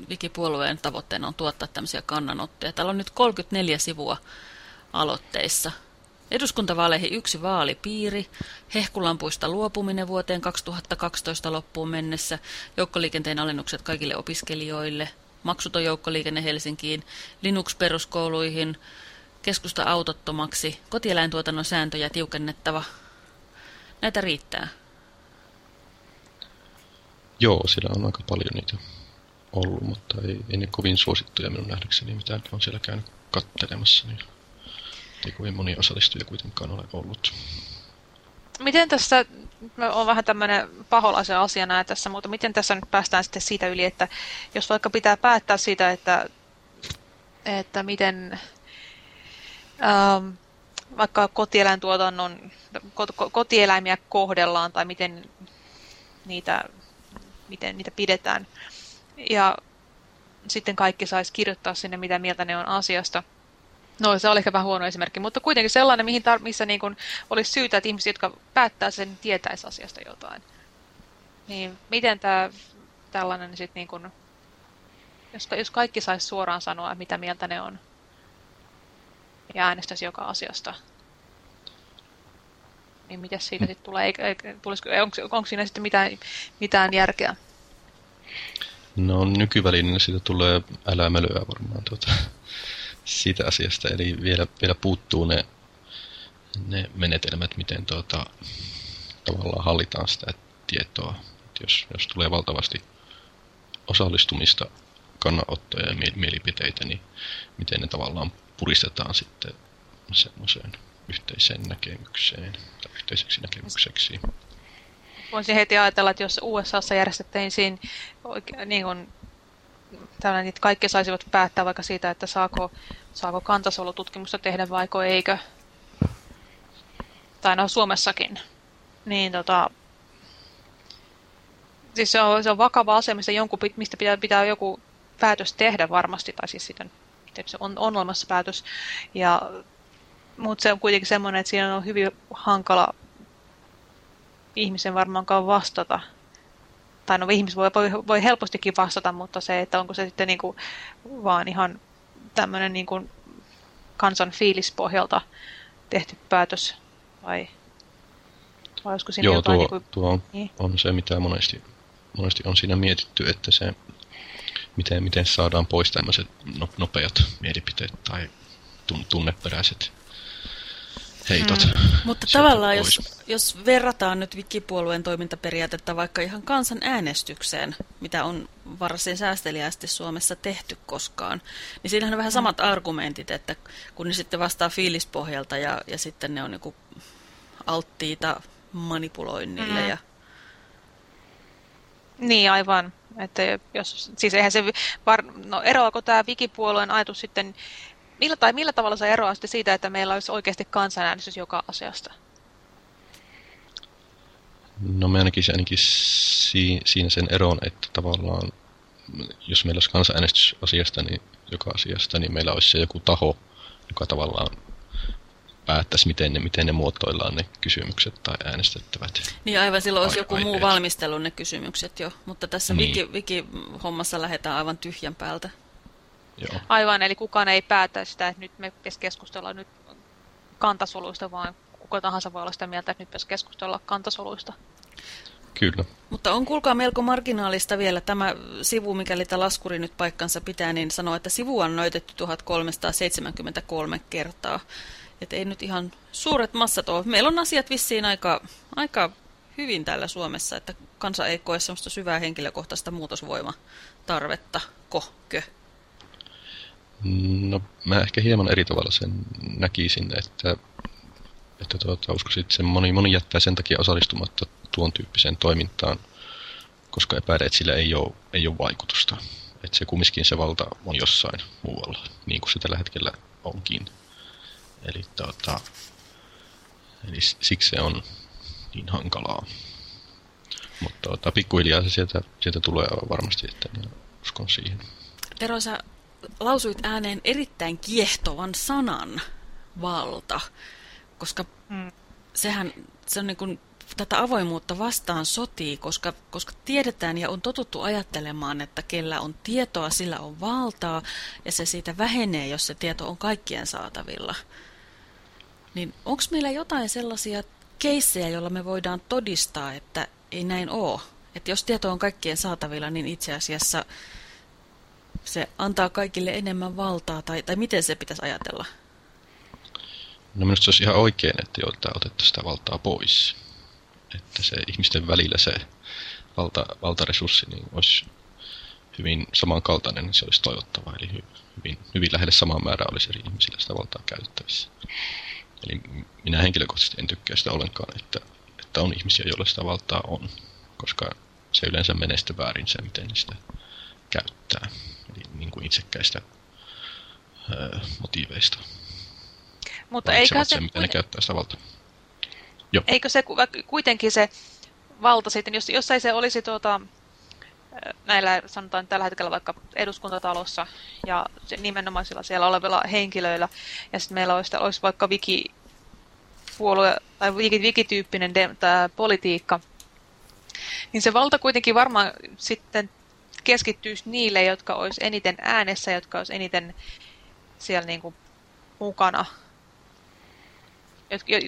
Speaker 1: Wikipuolueen tavoitteena on tuottaa tämmöisiä kannanottoja. Täällä on nyt 34 sivua aloitteissa. Eduskuntavaaleihin yksi vaalipiiri, hehkulampuista luopuminen vuoteen 2012 loppuun mennessä, joukkoliikenteen alennukset kaikille opiskelijoille, maksuton joukkoliikenne Helsinkiin, Linux-peruskouluihin, keskusta autottomaksi, kotieläintuotannon sääntöjä tiukennettava, Näitä riittää.
Speaker 3: Joo, sillä on aika paljon niitä ollut, mutta ei, ei ne kovin suosittuja minun nähdäkseni, mitä ne on siellä käynyt kattelemassa. Niin ei kovin moni osallistuja kuitenkaan ole ollut.
Speaker 2: Miten tässä, on vähän tämmöinen paholaisen asia näe tässä, mutta miten tässä nyt päästään sitten siitä yli, että jos vaikka pitää päättää siitä, että, että miten ähm, vaikka kotieläintuotannon, kotieläimiä kohdellaan tai miten niitä, miten niitä pidetään. Ja sitten kaikki saisi kirjoittaa sinne, mitä mieltä ne on asiasta. No, se oli ehkä vähän huono esimerkki, mutta kuitenkin sellainen, mihin missä niin kuin olisi syytä, että ihmiset, jotka päättää sen, tietäisi asiasta jotain. Niin miten tämä tällainen sitten niin kuin, jos, jos kaikki saisi suoraan sanoa, mitä mieltä ne on, ja äänestäisi joka asiasta. Niin mitä siitä sitten tulee? Onko, onko siinä sitten mitään, mitään järkeä?
Speaker 3: No nykyvälineenä siitä tulee älämölöä varmaan tuota, siitä asiasta. Eli vielä, vielä puuttuu ne, ne menetelmät, miten tuota, tavallaan hallitaan sitä tietoa. Et jos, jos tulee valtavasti osallistumista, kannanottoja ja mielipiteitä, niin miten ne tavallaan puristetaan sitten semmoiseen yhteiseen näkemykseen tai yhteiseksi näkemykseksi.
Speaker 2: Voisin heti ajatella, että jos USAssa järjestettäisiin niin kuin, tällainen, että kaikki saisivat päättää vaikka siitä, että saako, saako kantasolututkimusta tehdä vaiko eikö, tai no Suomessakin, niin tota, siis se on, se on vakava asia, mistä, jonkun, mistä pitää, pitää joku päätös tehdä varmasti, tai siis sitten se on, on olemassa päätös. Ja, mutta se on kuitenkin semmoinen, että siinä on hyvin hankala ihmisen varmaankaan vastata. Tai no ihmis voi, voi, voi helpostikin vastata, mutta se, että onko se sitten niinku vaan ihan tämmöinen niinku kansan fiilispohjalta tehty päätös vai, vai olisiko siinä
Speaker 3: Joo,
Speaker 2: jotain...
Speaker 3: Tuo, niinku, tuo on, niin? on se, mitä monesti, monesti on siinä mietitty, että se miten, miten saadaan pois tämmöiset no, nopeat mielipiteet tai tunneperäiset heitot. Hmm.
Speaker 1: Mutta tavallaan, jos, jos verrataan nyt Wikipuolueen toimintaperiaatetta vaikka ihan kansan äänestykseen, mitä on varsin säästeliästi Suomessa tehty koskaan, niin siinähän on vähän hmm. samat argumentit, että kun ne sitten vastaa fiilispohjalta ja, ja sitten ne on niin alttiita manipuloinnille. Mm. Ja...
Speaker 2: Niin, aivan. Että jos, siis eihän se, var, no eroako tämä Wikipuolueen ajatus sitten, millä, tai millä tavalla se eroaa sitten siitä, että meillä olisi oikeasti kansanäänestys joka asiasta?
Speaker 3: No me ainakin, ainakin si, siinä sen eron, että tavallaan jos meillä olisi kansanäänestys asiasta, niin joka asiasta, niin meillä olisi se joku taho, joka tavallaan päättäisi, miten ne, miten ne muotoillaan ne kysymykset tai äänestettävät.
Speaker 1: Niin aivan silloin olisi joku muu valmistelu ne kysymykset jo, mutta tässä niin. wiki-hommassa lähdetään aivan tyhjän päältä.
Speaker 2: Joo. Aivan, eli kukaan ei päätä sitä, että nyt me keskustellaan nyt kantasoluista, vaan kuka tahansa voi olla sitä mieltä, että nyt pitäisi keskustella kantasoluista.
Speaker 3: Kyllä.
Speaker 1: Mutta on kuulkaa melko marginaalista vielä tämä sivu, mikäli tämä laskuri nyt paikkansa pitää, niin sanoo, että sivu on noitettu 1373 kertaa. Että ei nyt ihan suuret massat ole. Meillä on asiat vissiin aika, aika hyvin täällä Suomessa, että kansa ei koe sellaista syvää henkilökohtaista muutosvoimatarvetta, kohkö?
Speaker 3: No, mä ehkä hieman eri tavalla sen näkisin, että, että tuota, uskoisin, että se moni, moni jättää sen takia osallistumatta tuon tyyppiseen toimintaan, koska epäilee, että sillä ei ole, ei ole vaikutusta. Että se kumminkin se valta on jossain muualla, niin kuin se tällä hetkellä onkin. Eli, tuota, eli siksi se on niin hankalaa. Mutta tuota, pikkuhiljaa se sieltä, sieltä tulee varmasti, että uskon siihen.
Speaker 1: Tero, sä lausuit ääneen erittäin kiehtovan sanan valta, koska mm. sehän se on niin kuin tätä avoimuutta vastaan sotii, koska, koska tiedetään ja on totuttu ajattelemaan, että kellä on tietoa, sillä on valtaa, ja se siitä vähenee, jos se tieto on kaikkien saatavilla. Niin onko meillä jotain sellaisia keissejä, joilla me voidaan todistaa, että ei näin ole? Että jos tieto on kaikkien saatavilla, niin itse asiassa se antaa kaikille enemmän valtaa, tai, tai miten se pitäisi ajatella?
Speaker 3: No minusta se olisi ihan oikein, että joilta otettaisiin sitä valtaa pois että se ihmisten välillä se valta, valtaresurssi niin olisi hyvin samankaltainen, niin se olisi toivottava. Eli hyvin, hyvin lähelle samaa määrää olisi eri ihmisillä sitä valtaa käytettävissä. Eli minä henkilökohtaisesti en tykkää sitä ollenkaan, että, että on ihmisiä, joilla sitä valtaa on, koska se yleensä menee sitten väärin se, miten sitä käyttää. Eli niin kuin itsekkäistä öö, motiiveista.
Speaker 2: Mutta eikä se...
Speaker 3: miten ne käyttää sitä valtaa.
Speaker 2: Joo. Eikö se kuitenkin se valta sitten, jos, jos ei se olisi tuota, näillä sanotaan tällä hetkellä vaikka eduskuntatalossa ja nimenomaisilla siellä olevilla henkilöillä, ja sitten meillä olisi, olisi vaikka wiki, puolue, tai wiki-tyyppinen tämä politiikka, niin se valta kuitenkin varmaan sitten keskittyisi niille, jotka olisi eniten äänessä, jotka olisi eniten siellä niin kuin mukana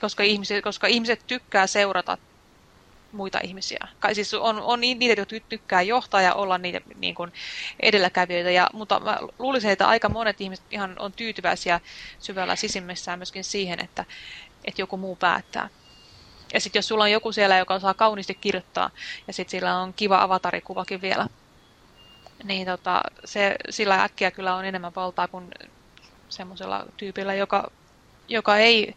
Speaker 2: koska ihmiset, koska ihmiset tykkää seurata muita ihmisiä. Kai siis on, on niitä, jotka tykkää johtaa ja olla niitä niin kuin edelläkävijöitä, ja, mutta mä luulisin, että aika monet ihmiset ihan on tyytyväisiä syvällä sisimmissään myöskin siihen, että, että joku muu päättää. Ja sitten jos sulla on joku siellä, joka osaa kauniisti kirjoittaa, ja sitten sillä on kiva avatarikuvakin vielä, niin tota, se, sillä äkkiä kyllä on enemmän valtaa kuin semmoisella tyypillä, joka, joka ei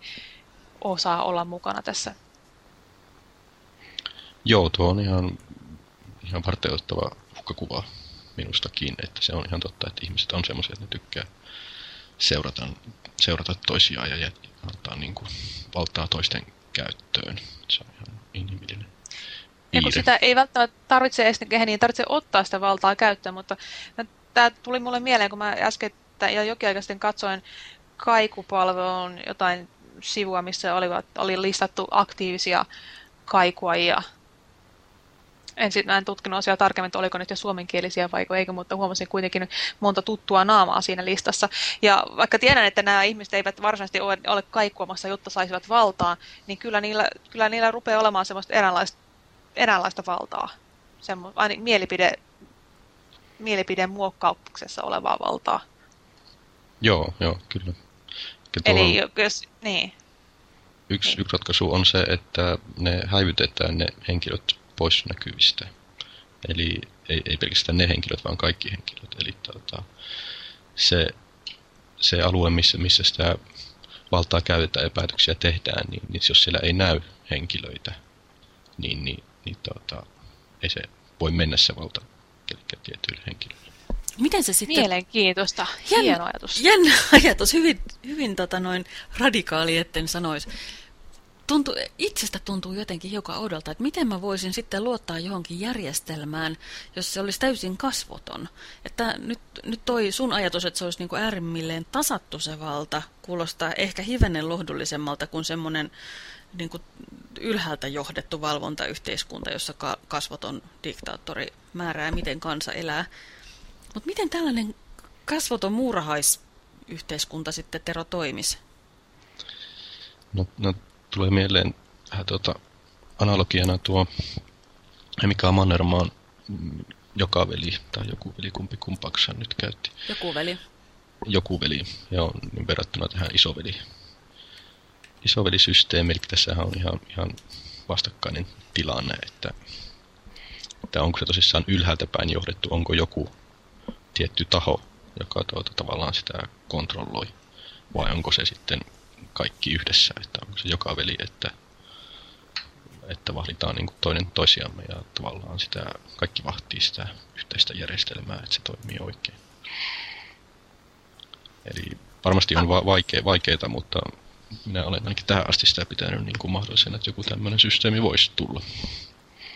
Speaker 2: osaa olla mukana tässä.
Speaker 3: Joo, tuo on ihan, ihan varteuttava uhkakuva minustakin, että se on ihan totta, että ihmiset on semmoisia, että ne tykkää seurata, seurata toisiaan ja antaa niin kuin valtaa toisten käyttöön. Se on ihan inhimillinen.
Speaker 2: Ja kun sitä ei välttämättä tarvitse edes niin tarvitse ottaa sitä valtaa käyttöön, mutta tämä tuli mulle mieleen, kun mä äsken ja jokin aika sitten katsoin kaikupalvelun jotain sivua, missä olivat, oli listattu aktiivisia kaikuajia. En sitten en tutkinut asiaa tarkemmin, että oliko nyt jo suomenkielisiä vai eikö, mutta huomasin kuitenkin monta tuttua naamaa siinä listassa. Ja vaikka tiedän, että nämä ihmiset eivät varsinaisesti ole, ole kaikkuamassa, jotta saisivat valtaa, niin kyllä niillä, kyllä niillä rupeaa olemaan semmoista eräänlaista, eräänlaista valtaa. Semmo, aina mielipide, mielipideen muokkauksessa olevaa valtaa.
Speaker 3: Joo, joo, kyllä.
Speaker 2: Eli jos, niin.
Speaker 3: Yksi, yksi ratkaisu on se, että ne häivytetään ne henkilöt pois näkyvistä. Eli ei, ei pelkästään ne henkilöt, vaan kaikki henkilöt. Eli tuota, se, se alue, missä, missä sitä valtaa käytetään ja päätöksiä tehdään, niin, niin jos siellä ei näy henkilöitä, niin, niin, niin tuota, ei se voi mennä se valta tietyille henkilöille.
Speaker 1: Miten se sitten...
Speaker 2: Mielenkiintoista. Jännä, Hieno ajatus.
Speaker 1: Jännä ajatus. Hyvin, hyvin tota noin radikaali, etten sanoisi. Tuntuu, itsestä tuntuu jotenkin hiukan odolta, että miten mä voisin sitten luottaa johonkin järjestelmään, jos se olisi täysin kasvoton. Että nyt, nyt toi sun ajatus, että se olisi niin äärimmilleen tasattu se valta, kuulostaa ehkä hivenen lohdullisemmalta kuin semmoinen niin kuin ylhäältä johdettu valvontayhteiskunta, jossa ka kasvoton diktaattori määrää, miten kansa elää. Mutta miten tällainen kasvoton muurahaisyhteiskunta sitten, Tero, toimisi?
Speaker 3: No, no tulee mieleen vähän tuota, analogiana tuo Mika Mannermaan joka veli, tai joku veli, kumpi kumpaksa nyt käytti.
Speaker 1: Joku veli.
Speaker 3: Joku veli, joo, niin verrattuna tähän isoveli. Isovelisysteemi, eli tässä on ihan, ihan vastakkainen tilanne, että, että onko se tosissaan ylhäältä päin johdettu, onko joku tietty taho, joka tuota, tavallaan sitä kontrolloi, vai onko se sitten kaikki yhdessä, että onko se joka veli, että, että vahditaan niin toinen toisiamme ja tavallaan sitä, kaikki vahtii sitä yhteistä järjestelmää, että se toimii oikein. Eli varmasti on va vaikea, vaikeaa, mutta minä olen ainakin tähän asti sitä pitänyt niin kuin mahdollisena, että joku tämmöinen systeemi voisi tulla.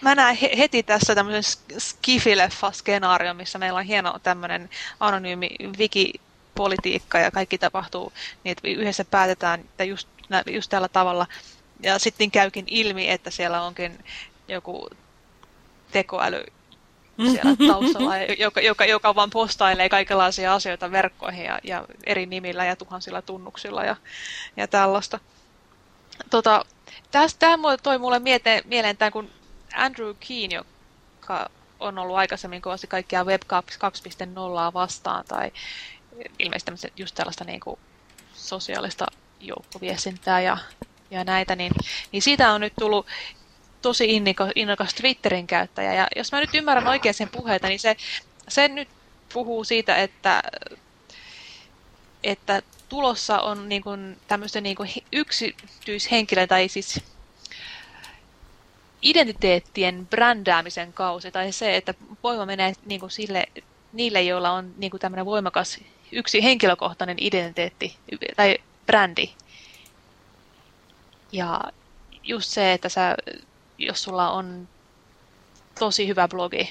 Speaker 2: Mä näen heti tässä tämmöisen skifileffa-skenaario, missä meillä on hieno tämmöinen anonyymi wiki politiikka ja kaikki tapahtuu niin, että yhdessä päätetään, että just, just tällä tavalla. Ja sitten käykin ilmi, että siellä onkin joku tekoäly siellä taustalla, joka, joka, joka vaan postailee kaikenlaisia asioita verkkoihin ja, ja eri nimillä ja tuhansilla tunnuksilla ja, ja tällaista. Tota, tästä toi mulle mieleen, mieleen tämän, kun Andrew Keane, joka on ollut aikaisemmin kovasti kaikkia Web 2.0 vastaan tai ilmeisesti just tällaista niin kuin sosiaalista joukkoviestintää ja, ja näitä, niin, niin siitä on nyt tullut tosi innokas Twitterin käyttäjä. Ja jos mä nyt ymmärrän oikein sen puheita, niin se, se nyt puhuu siitä, että, että tulossa on niin kuin tämmöistä niin kuin yksityishenkilö, tai siis identiteettien brändäämisen kausi, tai se, että voima menee niin kuin sille, niille, joilla on niin kuin tämmöinen voimakas yksi henkilökohtainen identiteetti tai brändi. Ja just se, että sä, jos sulla on tosi hyvä blogi,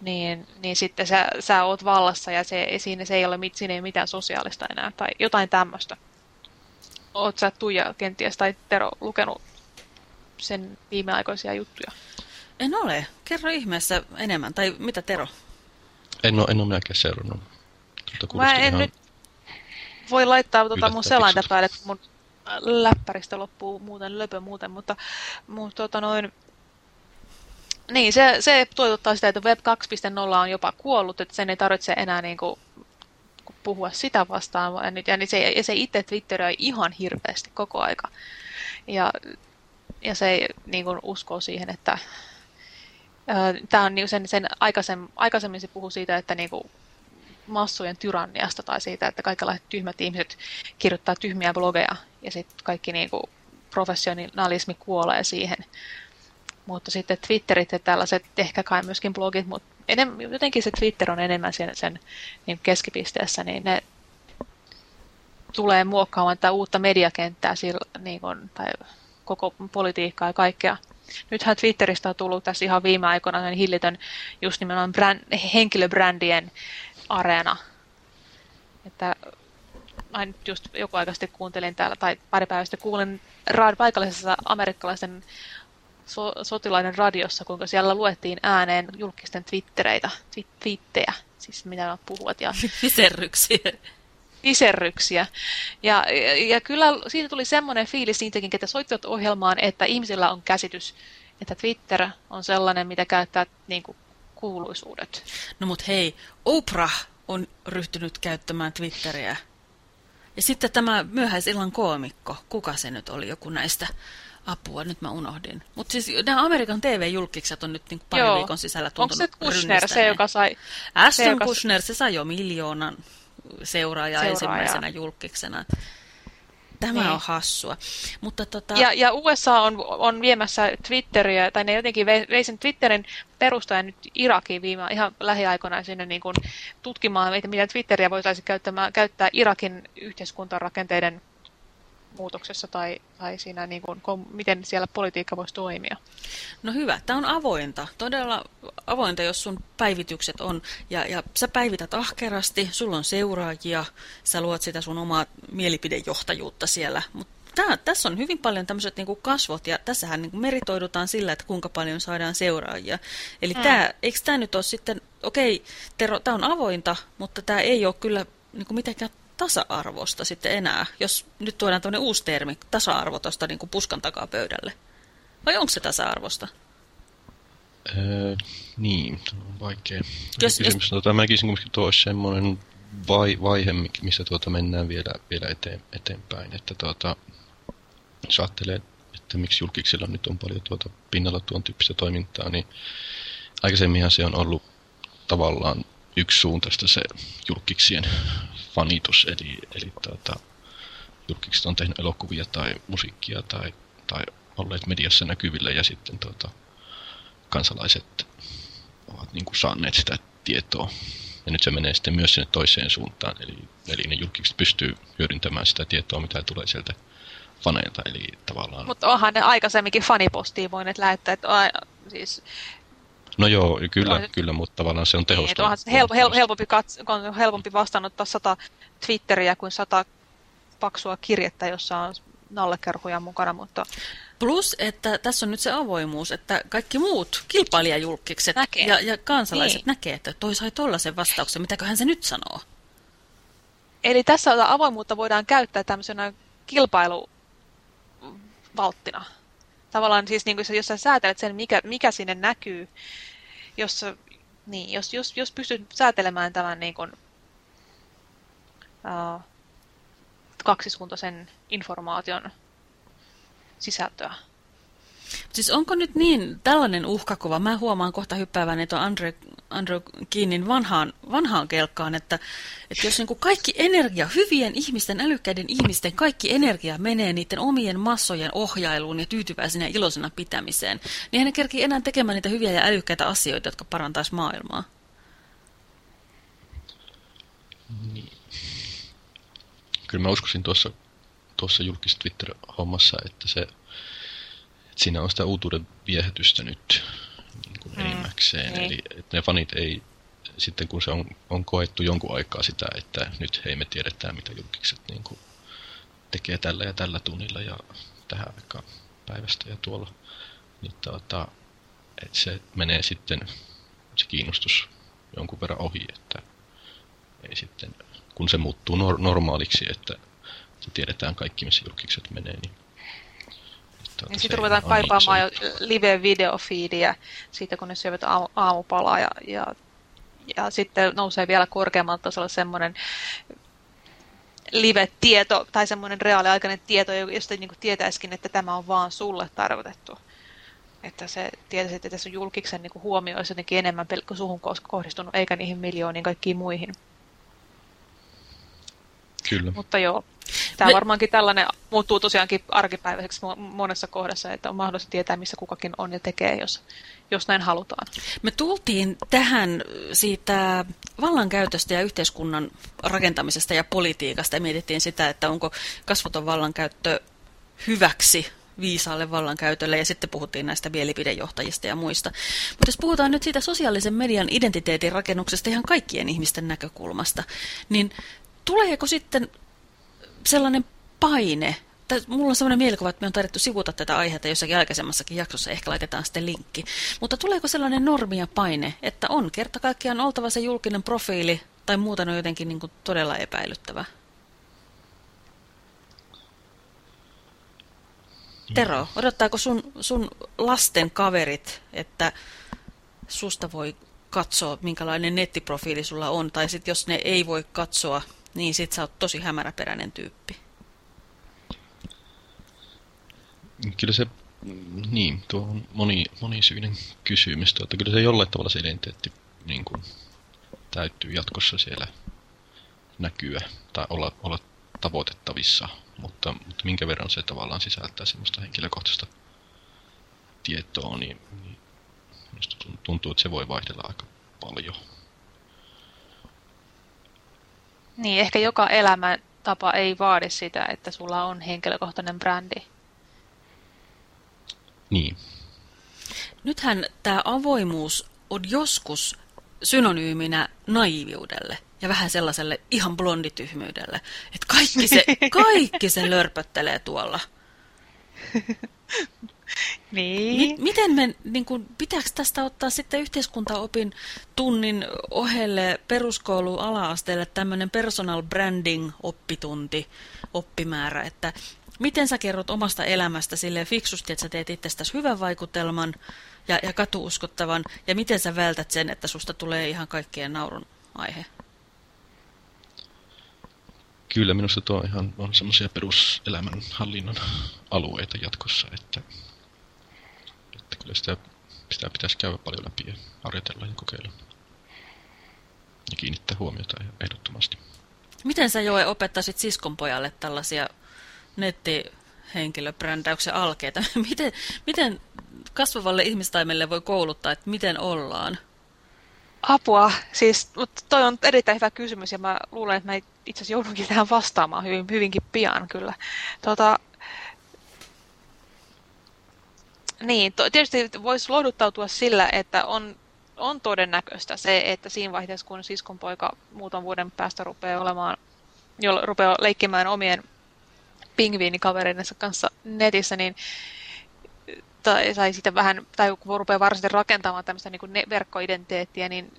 Speaker 2: niin, niin sitten sä, sä oot vallassa ja se, siinä se ei ole, siinä ei mitään sosiaalista enää tai jotain tämmöistä. Oot sä Tuija kenties tai Tero lukenut sen viimeaikoisia juttuja?
Speaker 1: En ole. Kerro ihmeessä enemmän. Tai mitä Tero?
Speaker 3: En ole, en ole minäkään seurannut.
Speaker 2: Tuota Mä en nyt voi laittaa tuota mun selainta päälle, kun mun läppäristä loppuu muuten löpö muuten, mutta, mutta tota noin, niin, se, se toivottaa sitä, että Web 2.0 on jopa kuollut, että sen ei tarvitse enää niin kuin, puhua sitä vastaan. Ja, nyt, ja se, ja se itse twitteröi ihan hirveästi koko aika. Ja, ja se niin kuin, uskoo siihen, että tämä on niin sen, sen aikaisemmin, aikaisemmin se puhuu siitä, että niin kuin, massojen tyranniasta tai siitä, että kaikenlaiset tyhmät ihmiset kirjoittaa tyhmiä blogeja ja sitten kaikki niin kuin professionalismi kuolee siihen. Mutta sitten Twitterit ja tällaiset, ehkä kai myöskin blogit, mutta enem, jotenkin se Twitter on enemmän sen, sen niin keskipisteessä, niin ne tulee muokkaamaan tätä uutta mediakenttää sillä, niin kuin, tai koko politiikkaa ja kaikkea. Nythän Twitteristä on tullut tässä ihan viime aikoina hillitön just nimenomaan brand, henkilöbrändien areena. Että mä nyt just joku aika sitten kuuntelin täällä, tai pari päivää sitten kuulin raad, paikallisessa amerikkalaisen so, sotilaiden radiossa, kuinka siellä luettiin ääneen julkisten twittereitä, twittejä, siis mitä ne puhuvat. Ja...
Speaker 1: Iserryksiä.
Speaker 2: Iserryksiä. Ja, ja, ja kyllä siitä tuli semmoinen fiilis niitäkin, että soittivat ohjelmaan, että ihmisillä on käsitys, että Twitter on sellainen, mitä käyttää niin kuin kuuluisuudet.
Speaker 1: No mut hei, Oprah on ryhtynyt käyttämään Twitteriä. Ja sitten tämä myöhäisillan koomikko, kuka se nyt oli, joku näistä apua, nyt mä unohdin. Mutta siis nämä Amerikan TV-julkikset on nyt niin parin Joo. viikon sisällä tuntunut
Speaker 2: Onko se Kushner, se joka sai...
Speaker 1: Aston joka... Kushner, se sai jo miljoonan seuraajaa, seuraajaa. ensimmäisenä julkiksena. Tämä niin. on hassua. Mutta tota...
Speaker 2: ja, ja USA on, on viemässä Twitteriä, tai ne jotenkin vei sen Twitterin perustajan nyt Irakiin viime ihan lähiaikoina sinne niin kuin tutkimaan, miten Twitteriä voitaisiin käyttää Irakin yhteiskuntarakenteiden muutoksessa tai, tai siinä, niin kuin, miten siellä politiikka voisi toimia?
Speaker 1: No hyvä, tämä on avointa, todella avointa, jos sun päivitykset on, ja, ja sä päivität ahkerasti, sulla on seuraajia, sä luot sitä sun omaa mielipidejohtajuutta siellä, mutta Tää, tässä on hyvin paljon tämmöiset niin kasvot, ja tässähän niin meritoidutaan sillä, että kuinka paljon saadaan seuraajia. Eli mm. tämä, eikö tämä nyt ole sitten, okei, Tero, tämä on avointa, mutta tämä ei ole kyllä niin mitenkään tasa-arvosta sitten enää, jos nyt tuodaan tämmöinen uusi termi, tasa-arvo tuosta niin puskan takaa pöydälle? Vai onko se tasa-arvosta?
Speaker 3: Öö, niin, on vaikea jos, kysymys. Jos... Tota, mä näkisin kuitenkin tuo olisi semmoinen vai, vaihe, missä tuota mennään vielä, vielä eteen, eteenpäin. Että tuota, jos ajattelee, että miksi julkiksilla nyt on paljon tuota pinnalla tuon tyyppistä toimintaa, niin aikaisemminhan se on ollut tavallaan yksi suuntaista se julkiksien fanitus, eli, eli tuota, julkikset on tehnyt elokuvia tai musiikkia tai, tai olleet mediassa näkyvillä ja sitten tuota, kansalaiset ovat niin kuin saaneet sitä tietoa. Ja nyt se menee sitten myös sinne toiseen suuntaan, eli, eli ne julkikset pystyy hyödyntämään sitä tietoa, mitä tulee sieltä faneilta, eli tavallaan...
Speaker 2: Mutta onhan ne aikaisemminkin fanipostiin voineet lähettää, että siis
Speaker 3: No joo, kyllä, no, kyllä mutta tavallaan se on tehostunut. Niin, onhan
Speaker 2: se hel, hel, helpompi, kats, on helpompi vastaanottaa sata Twitteriä kuin sata paksua kirjettä, jossa on nallekerhuja mukana, mutta...
Speaker 1: Plus, että tässä on nyt se avoimuus, että kaikki muut kilpailijajulkikset näkee. Ja, ja kansalaiset niin. näkee, että toi sai tollaisen vastauksen, mitäköhän se nyt sanoo.
Speaker 2: Eli tässä avoimuutta voidaan käyttää tämmöisenä kilpailuvalttina tavallaan siis niin kuin, jos sä säätelet sen, mikä, mikä sinne näkyy, jos, niin, jos, jos, jos pystyt säätelemään tämän niin kuin, uh, kaksisuuntaisen informaation sisältöä,
Speaker 1: Siis onko nyt niin tällainen uhkakuva? Mä huomaan kohta hyppäävän, että on Andre, Andrew Kiinnin vanhaan, vanhaan kelkkaan, että, että jos niin kuin kaikki energia, hyvien ihmisten, älykkäiden ihmisten, kaikki energia menee niiden omien massojen ohjailuun ja tyytyväisenä ja iloisena pitämiseen, niin hän kerkii enää tekemään niitä hyviä ja älykkäitä asioita, jotka parantaisi maailmaa.
Speaker 3: Niin. Kyllä mä uskoisin tuossa, tuossa julkisessa Twitter-hommassa, että se siinä on sitä uutuuden viehätystä nyt niin kuin mm. enimmäkseen. Niin. Eli että ne fanit ei, sitten kun se on, on koettu jonkun aikaa sitä, että nyt hei me tiedetään mitä julkikset niin kuin tekee tällä ja tällä tunnilla ja tähän aikaan päivästä ja tuolla, niin tuota, että se menee sitten se kiinnostus jonkun verran ohi, että ei sitten, kun se muuttuu nor normaaliksi, että tiedetään kaikki, missä julkikset menee, niin
Speaker 2: Tuota, niin sitten ruvetaan kaipaamaan jo live-videofiidiä siitä, kun ne syövät aamu, aamupalaa ja, ja, ja sitten nousee vielä korkeammalta tasolla semmoinen live-tieto tai semmoinen reaaliaikainen tieto, josta niin tietäisikin, että tämä on vaan sulle tarkoitettu. Että se tietäisi, että tässä on julkiksen niin huomio olisi jotenkin enemmän pelkkä suhun kohdistunut, eikä niihin miljooniin kaikkiin muihin.
Speaker 3: Kyllä.
Speaker 2: Mutta joo, Tämä Me... varmaankin tällainen muuttuu tosiaankin arkipäiväiseksi monessa kohdassa, että on mahdollista tietää, missä kukakin on ja tekee, jos, jos näin halutaan.
Speaker 1: Me tultiin tähän siitä vallankäytöstä ja yhteiskunnan rakentamisesta ja politiikasta ja mietittiin sitä, että onko kasvoton vallankäyttö hyväksi viisaalle vallankäytölle ja sitten puhuttiin näistä mielipidejohtajista ja muista. Mutta jos puhutaan nyt siitä sosiaalisen median identiteetin rakennuksesta ihan kaikkien ihmisten näkökulmasta, niin tuleeko sitten sellainen paine, tai mulla on sellainen mielikuva, että me on tarvittu sivuta tätä aihetta jossakin aikaisemmassakin jaksossa, ehkä laitetaan sitten linkki. Mutta tuleeko sellainen normi ja paine, että on kerta kaikkiaan oltava se julkinen profiili, tai muuten on jotenkin niin kuin todella epäilyttävä? Tero, odottaako sun, sun lasten kaverit, että susta voi katsoa, minkälainen nettiprofiili sulla on, tai sitten jos ne ei voi katsoa, niin sit sä oot tosi hämäräperäinen tyyppi.
Speaker 3: Kyllä se, niin, tuo on moni, monisyinen kysymys. Tuota, kyllä se jollain tavalla se identiteetti niin kuin, täytyy jatkossa siellä näkyä tai olla, olla tavoitettavissa, mutta, mutta minkä verran se tavallaan sisältää semmoista henkilökohtaista tietoa, niin, niin tuntuu, että se voi vaihdella aika paljon.
Speaker 2: Niin, ehkä joka elämäntapa ei vaadi sitä, että sulla on henkilökohtainen brändi.
Speaker 3: Niin.
Speaker 1: Nythän tämä avoimuus on joskus synonyyminä naiviudelle ja vähän sellaiselle ihan blondityhmyydelle, että kaikki se, kaikki se lörpöttelee tuolla.
Speaker 2: Niin.
Speaker 1: miten me, niin kuin, pitääkö tästä ottaa sitten yhteiskuntaopin tunnin ohelle peruskoulu ala-asteelle tämmöinen personal branding oppitunti, oppimäärä, että miten sä kerrot omasta elämästä sille fiksusti, että sä teet itsestäsi hyvän vaikutelman ja, ja katuuskottavan, ja miten sä vältät sen, että susta tulee ihan kaikkien naurun aihe?
Speaker 3: Kyllä minusta tuo ihan on semmoisia peruselämän hallinnan alueita jatkossa, että kyllä sitä, sitä pitäisi käydä paljon läpi ja harjoitella ja kokeilla. Ja kiinnittää huomiota ehdottomasti.
Speaker 1: Miten sä Joe opettaisit siskonpojalle tällaisia nettihenkilöbrändäyksen alkeita? miten, miten kasvavalle ihmistaimelle voi kouluttaa, että miten ollaan?
Speaker 2: Apua. Siis, mutta toi on erittäin hyvä kysymys ja mä luulen, että mä itse asiassa joudunkin tähän vastaamaan hyvin, hyvinkin pian kyllä. Tota, niin, to, tietysti voisi lohduttautua sillä, että on, on todennäköistä se, että siinä vaiheessa, kun siskonpoika muutaman vuoden päästä rupeaa olemaan, jo rupeaa leikkimään omien pingviinikaverinsa kanssa netissä, niin tai, tai sitten vähän, tai kun rupeaa varsinaisesti rakentamaan tämmöistä niin verkkoidentiteettiä, niin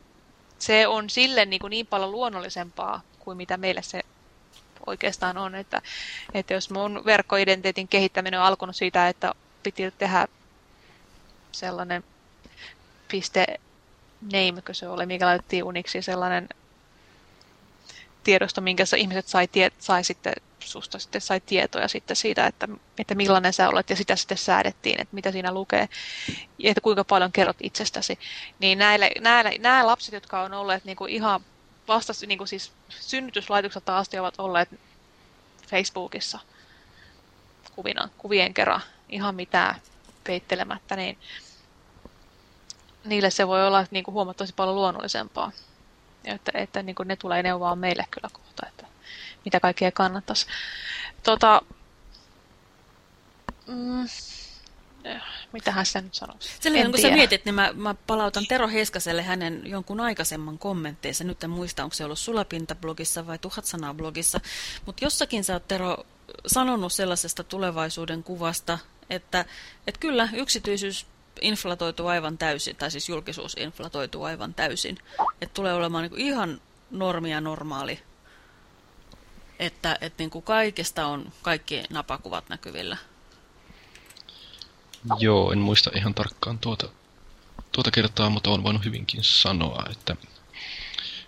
Speaker 2: se on sille niin, kuin niin paljon luonnollisempaa kuin mitä meille se oikeastaan on. Että, että jos mun verkkoidentiteetin kehittäminen on alkanut siitä, että piti tehdä sellainen piste name, se oli, mikä laitettiin uniksi, sellainen tiedosto, minkä ihmiset sai, tie, sai sitten susta sitten sai tietoja sitten siitä, että, että millainen sä olet ja sitä sitten säädettiin, että mitä siinä lukee ja että kuinka paljon kerrot itsestäsi. Niin näille, näille, nämä lapset, jotka on olleet niin kuin ihan vasta niin kuin siis synnytyslaitokselta asti ovat olleet Facebookissa kuvina, kuvien kerran ihan mitään peittelemättä, niin niille se voi olla niin kuin huomattavasti paljon luonnollisempaa. Että, että niin kuin ne tulee neuvoa meille kyllä kohta, että mitä kaikkea kannattaisi. Tota, mm, mitähän sitä nyt sanoisi?
Speaker 1: Silleen, kun sä mietit, niin mä, mä palautan Tero Heiskaselle hänen jonkun aikaisemman kommentteensa. Nyt en muista, onko se ollut Sulapinta-blogissa vai Tuhat sanaa-blogissa. Mutta jossakin sä oot, Tero, sanonut sellaisesta tulevaisuuden kuvasta, että, että kyllä yksityisyys inflatoituu aivan täysin, tai siis julkisuus inflatoituu aivan täysin. Että tulee olemaan niin ihan normia normaali että, että niin kuin kaikesta on kaikki napakuvat näkyvillä.
Speaker 3: Joo, en muista ihan tarkkaan tuota, tuota kertaa, mutta on voinut hyvinkin sanoa, että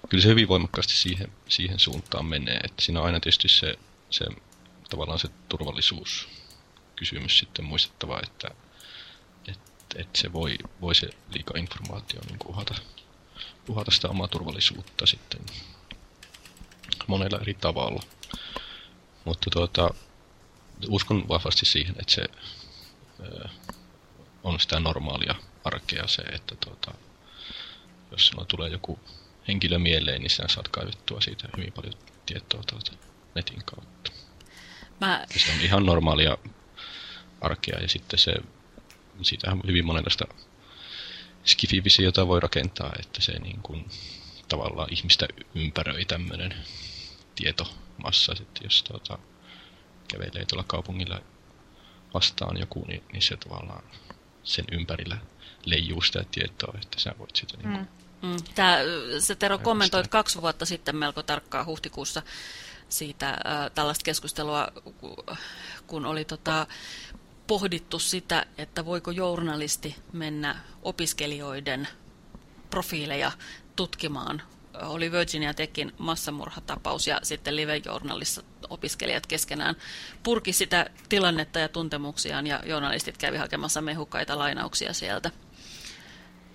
Speaker 3: kyllä se hyvin voimakkaasti siihen, siihen suuntaan menee. Että siinä on aina tietysti se, se tavallaan se turvallisuuskysymys sitten muistettava, että, että, että se voi, voi se liika informaatio niin uhata, uhata sitä omaa turvallisuutta sitten monella eri tavalla. Mutta tuota, uskon vahvasti siihen, että se ö, on sitä normaalia arkea se, että tuota, jos sinulla tulee joku henkilö mieleen, niin sinä saat kaivettua siitä hyvin paljon tietoa tuota netin kautta. Mä... se on ihan normaalia arkea ja sitten se, siitähän hyvin monenlaista skifivisiota voi rakentaa, että se niin kuin, tavallaan ihmistä ympäröi tämmöinen tietomassa sitten, jos tuota, kävelee tuolla kaupungilla vastaan joku, niin, niin se tavallaan sen ympärillä leijuu sitä tietoa, että sä voit sitä niin
Speaker 1: mm. Mm. Tää, sä Tero kommentoit kaksi vuotta sitten melko tarkkaan huhtikuussa siitä äh, tällaista keskustelua, kun oli tota, pohdittu sitä, että voiko journalisti mennä opiskelijoiden profiileja tutkimaan oli Virginia Techin massamurhatapaus ja sitten live-journalissa opiskelijat keskenään purki sitä tilannetta ja tuntemuksiaan ja journalistit kävi hakemassa mehukkaita lainauksia sieltä.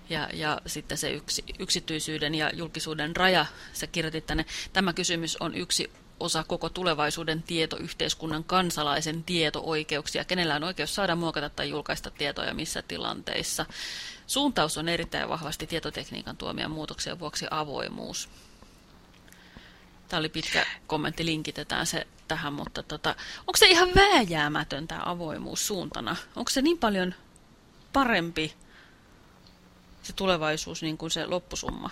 Speaker 1: Ja, ja sitten se yksi, yksityisyyden ja julkisuuden raja, se kirjoitit tänne, tämä kysymys on yksi osa koko tulevaisuuden tietoyhteiskunnan kansalaisen tieto-oikeuksia. Kenellä on oikeus saada, muokata tai julkaista tietoja missä tilanteissa. Suuntaus on erittäin vahvasti tietotekniikan tuomia muutoksia vuoksi avoimuus. Tämä oli pitkä kommentti, linkitetään se tähän, mutta tota, onko se ihan vääjäämätön tämä avoimuus suuntana? Onko se niin paljon parempi se tulevaisuus niin kuin se loppusumma?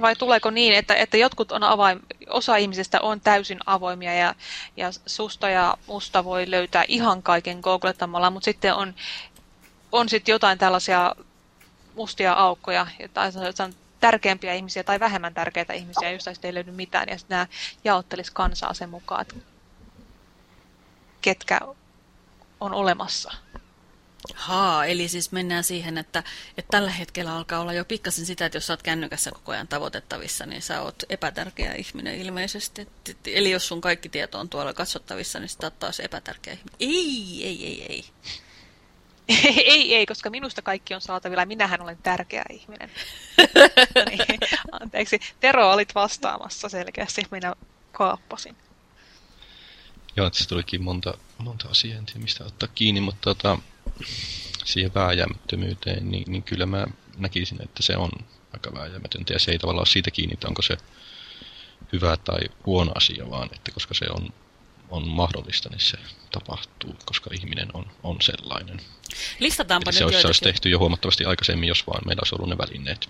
Speaker 2: Vai tuleeko niin, että, että jotkut on avain, osa ihmisistä on täysin avoimia ja, ja susta ja musta voi löytää ihan kaiken googlettamalla, mutta sitten on, on sitten jotain tällaisia mustia aukkoja, tai tärkeämpiä ihmisiä tai vähemmän tärkeitä ihmisiä, joista ei löydy mitään, ja sitten nämä jaottelisi kansaa sen mukaan, että ketkä on olemassa.
Speaker 1: Haa, eli siis mennään siihen, että, että tällä hetkellä alkaa olla jo pikkasen sitä, että jos sä oot kännykässä koko ajan tavoitettavissa, niin sä oot epätärkeä ihminen ilmeisesti. Eli jos sun kaikki tieto on tuolla katsottavissa, niin sä oot taas epätärkeä ihminen. Ei, ei, ei, ei.
Speaker 2: ei, ei, koska minusta kaikki on saatavilla. Minähän olen tärkeä ihminen. niin, anteeksi, Tero olit vastaamassa selkeästi. Minä kaappasin.
Speaker 3: Joo, tässä tulikin monta, monta asiaa, en tiedä mistä ottaa kiinni, mutta tota, siihen vääjäämättömyyteen, niin, niin kyllä mä näkisin, että se on aika vääjäämätöntä. Ja se ei tavallaan ole siitä kiinni, että onko se hyvä tai huono asia, vaan että koska se on, on mahdollista, niin se tapahtuu, koska ihminen on, on sellainen.
Speaker 1: Listataanpa
Speaker 3: Eli se olisi, olisi tehty jo huomattavasti aikaisemmin, jos vaan meillä olisi ollut ne välineet.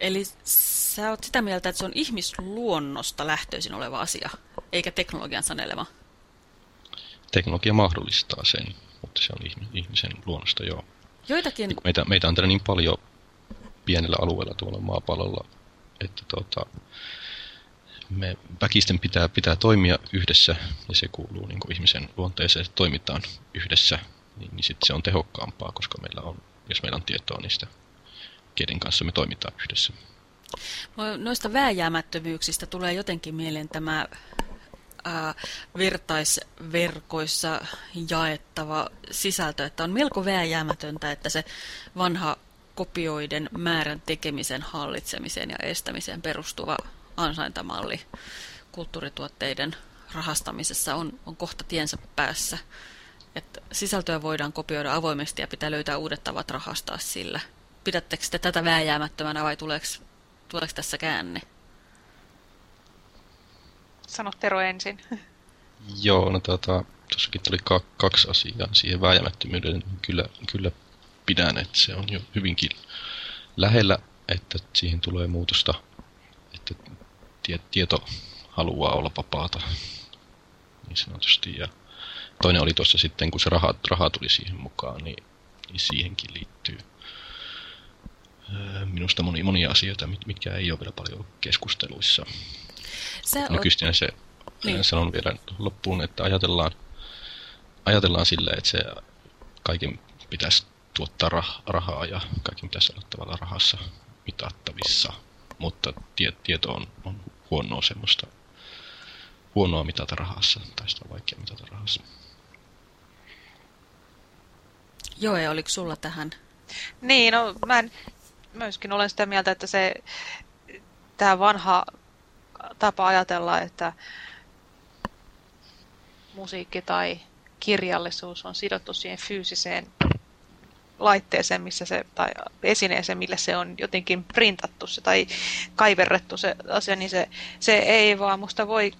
Speaker 1: Eli sä oot sitä mieltä, että se on ihmisluonnosta lähtöisin oleva asia, eikä teknologian sanelema?
Speaker 3: Teknologia mahdollistaa sen mutta se on ihmisen luonnosta, joo.
Speaker 1: Joitakin...
Speaker 3: Niin meitä, meitä on niin paljon pienellä alueella tuolla maapallolla, että tuota, me väkisten pitää, pitää toimia yhdessä, ja se kuuluu niin ihmisen luonteeseen, että toimitaan yhdessä, niin, niin sitten se on tehokkaampaa, koska meillä on, jos meillä on tietoa niistä, keiden kanssa me toimitaan yhdessä.
Speaker 1: Noista vääjäämättömyyksistä tulee jotenkin mieleen tämä ää, vertaisverkoissa jaettava sisältö, että on melko vääjäämätöntä, että se vanha kopioiden määrän tekemisen hallitsemiseen ja estämiseen perustuva ansaintamalli kulttuurituotteiden rahastamisessa on, on kohta tiensä päässä. Että sisältöä voidaan kopioida avoimesti ja pitää löytää uudet tavat rahastaa sillä. Pidättekö te tätä vääjäämättömänä vai tuleeko, tuleeko tässä käänne?
Speaker 2: Sano Tero ensin.
Speaker 3: Joo, no tota, tuossakin tuli kaksi asiaa siihen vääjäämättömyyden. Kyllä, kyllä pidän, että se on jo hyvinkin lähellä, että siihen tulee muutosta, että tie, tieto haluaa olla vapaata niin sanotusti. Ja toinen oli tuossa sitten, kun se raha, raha tuli siihen mukaan, niin, niin siihenkin liittyy minusta moni, monia asioita, mitkä ei ole vielä paljon keskusteluissa. Sä Nykyisten oot... se, niin. sanon vielä loppuun, että ajatellaan, ajatellaan silleen, että se kaiken pitäisi tuottaa rah, rahaa ja kaiken pitäisi olla tavallaan rahassa mitattavissa. Mutta tie, tieto on, on huonoa semmoista, huonoa mitata rahassa, tai sitä on vaikea mitata rahassa.
Speaker 1: Joo, ja oliko sulla tähän?
Speaker 2: Niin, no mä en, myöskin olen sitä mieltä, että se tämä vanha tapa ajatella, että musiikki tai kirjallisuus on sidottu siihen fyysiseen laitteeseen, missä se, tai esineeseen, millä se on jotenkin printattu se, tai kaiverrettu se asia, niin se, se ei vaan musta voi,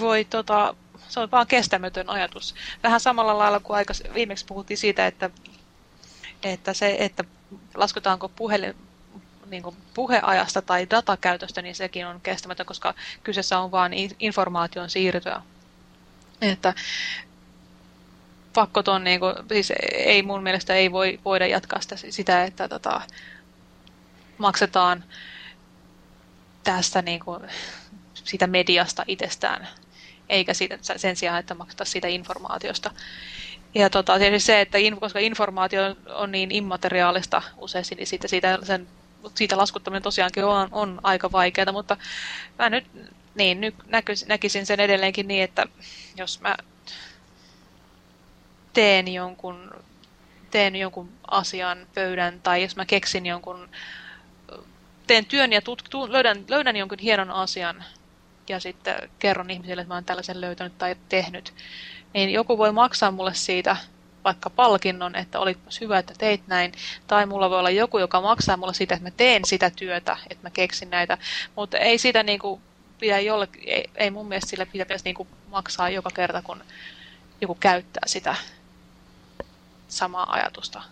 Speaker 2: voi tota, se on vaan kestämätön ajatus. Vähän samalla lailla kuin aika, viimeksi puhuttiin siitä, että, että se, että lasketaanko puhelin, niin kuin puheajasta tai datakäytöstä, niin sekin on kestämätön, koska kyseessä on vain informaation siirtoa. Että pakkoton, niin kuin, siis ei mun mielestä ei voi, voida jatkaa sitä, sitä että tota, maksetaan tästä niin kuin, siitä mediasta itsestään, eikä siitä, sen sijaan, että maksetaan siitä informaatiosta. Ja tota, se, että in, koska informaatio on niin immateriaalista useasti, niin siitä, siitä sen siitä laskuttaminen tosiaankin on, on aika vaikeaa, mutta mä nyt niin, nyt näkisin sen edelleenkin niin, että jos mä teen jonkun, teen jonkun asian pöydän tai jos mä keksin jonkun, teen työn ja tut, tu, löydän, löydän jonkun hienon asian ja sitten kerron ihmisille, että mä oon tällaisen löytänyt tai tehnyt, niin joku voi maksaa mulle siitä vaikka palkinnon, että olipas hyvä, että teit näin, tai mulla voi olla joku, joka maksaa mulle siitä, että mä teen sitä työtä, että mä keksin näitä, mutta ei sitä niinku pidä jolle, ei, ei mun mielestä sille pitäisi niinku maksaa joka kerta, kun joku käyttää sitä samaa ajatusta.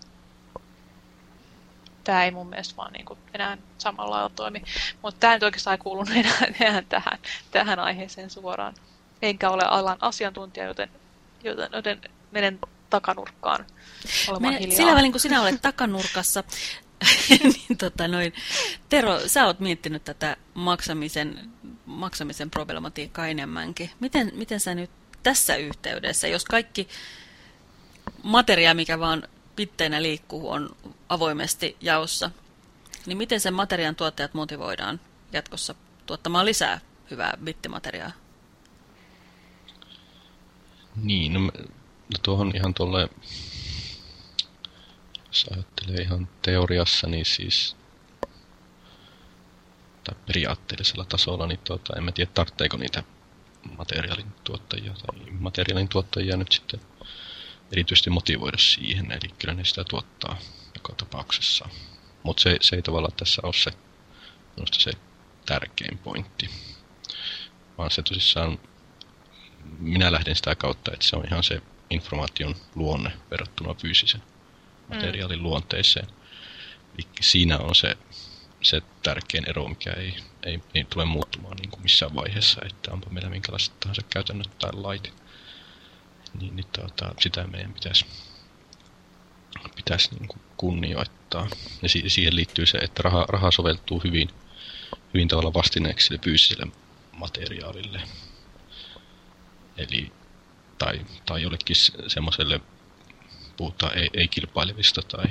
Speaker 2: Tämä ei mun mielestä vaan niinku enää samalla lailla toimi. Mutta tämä nyt oikeastaan ei kuulunut enää, enää tähän, tähän aiheeseen suoraan. Enkä ole alan asiantuntija, joten, joten, joten menen takanurkkaan olemaan hiljaa.
Speaker 1: Sillä välin, kun sinä olet takanurkassa, niin tota noin, Tero, sä oot miettinyt tätä maksamisen, maksamisen problematiikkaa enemmänkin. Miten, miten sä nyt tässä yhteydessä, jos kaikki materia, mikä vaan pitteinä liikkuu, on avoimesti jaossa, niin miten sen materiaan tuottajat motivoidaan jatkossa tuottamaan lisää hyvää bittimateriaa?
Speaker 3: Niin, no, no tuohon ihan tuolle, jos ajattelee ihan teoriassa, niin siis tai periaatteellisella tasolla, niin tuota, en mä tiedä, tarvitseeko niitä materiaalin tuottajia tai materiaalin tuottajia nyt sitten erityisesti motivoida siihen, eli kyllä ne sitä tuottaa joka tapauksessa. Mutta se, se ei tavallaan tässä ole se, se tärkein pointti, vaan se tosissaan, minä lähden sitä kautta, että se on ihan se informaation luonne verrattuna fyysisen mm. materiaalin luonteeseen. Eli siinä on se, se tärkein ero, mikä ei, ei, ei tule muuttumaan niin kuin missään vaiheessa, että onpa meillä minkälaiset tahansa käytännöt tai lait. Niin, niin tuota, sitä meidän pitäisi, pitäisi niin kuin kunnioittaa. Ja si siihen liittyy se, että raha, raha soveltuu hyvin, hyvin tavalla vastineeksi sille fyysiselle materiaalille. Eli, tai, tai jollekin semmoiselle, puhutaan ei, ei-kilpailevista tai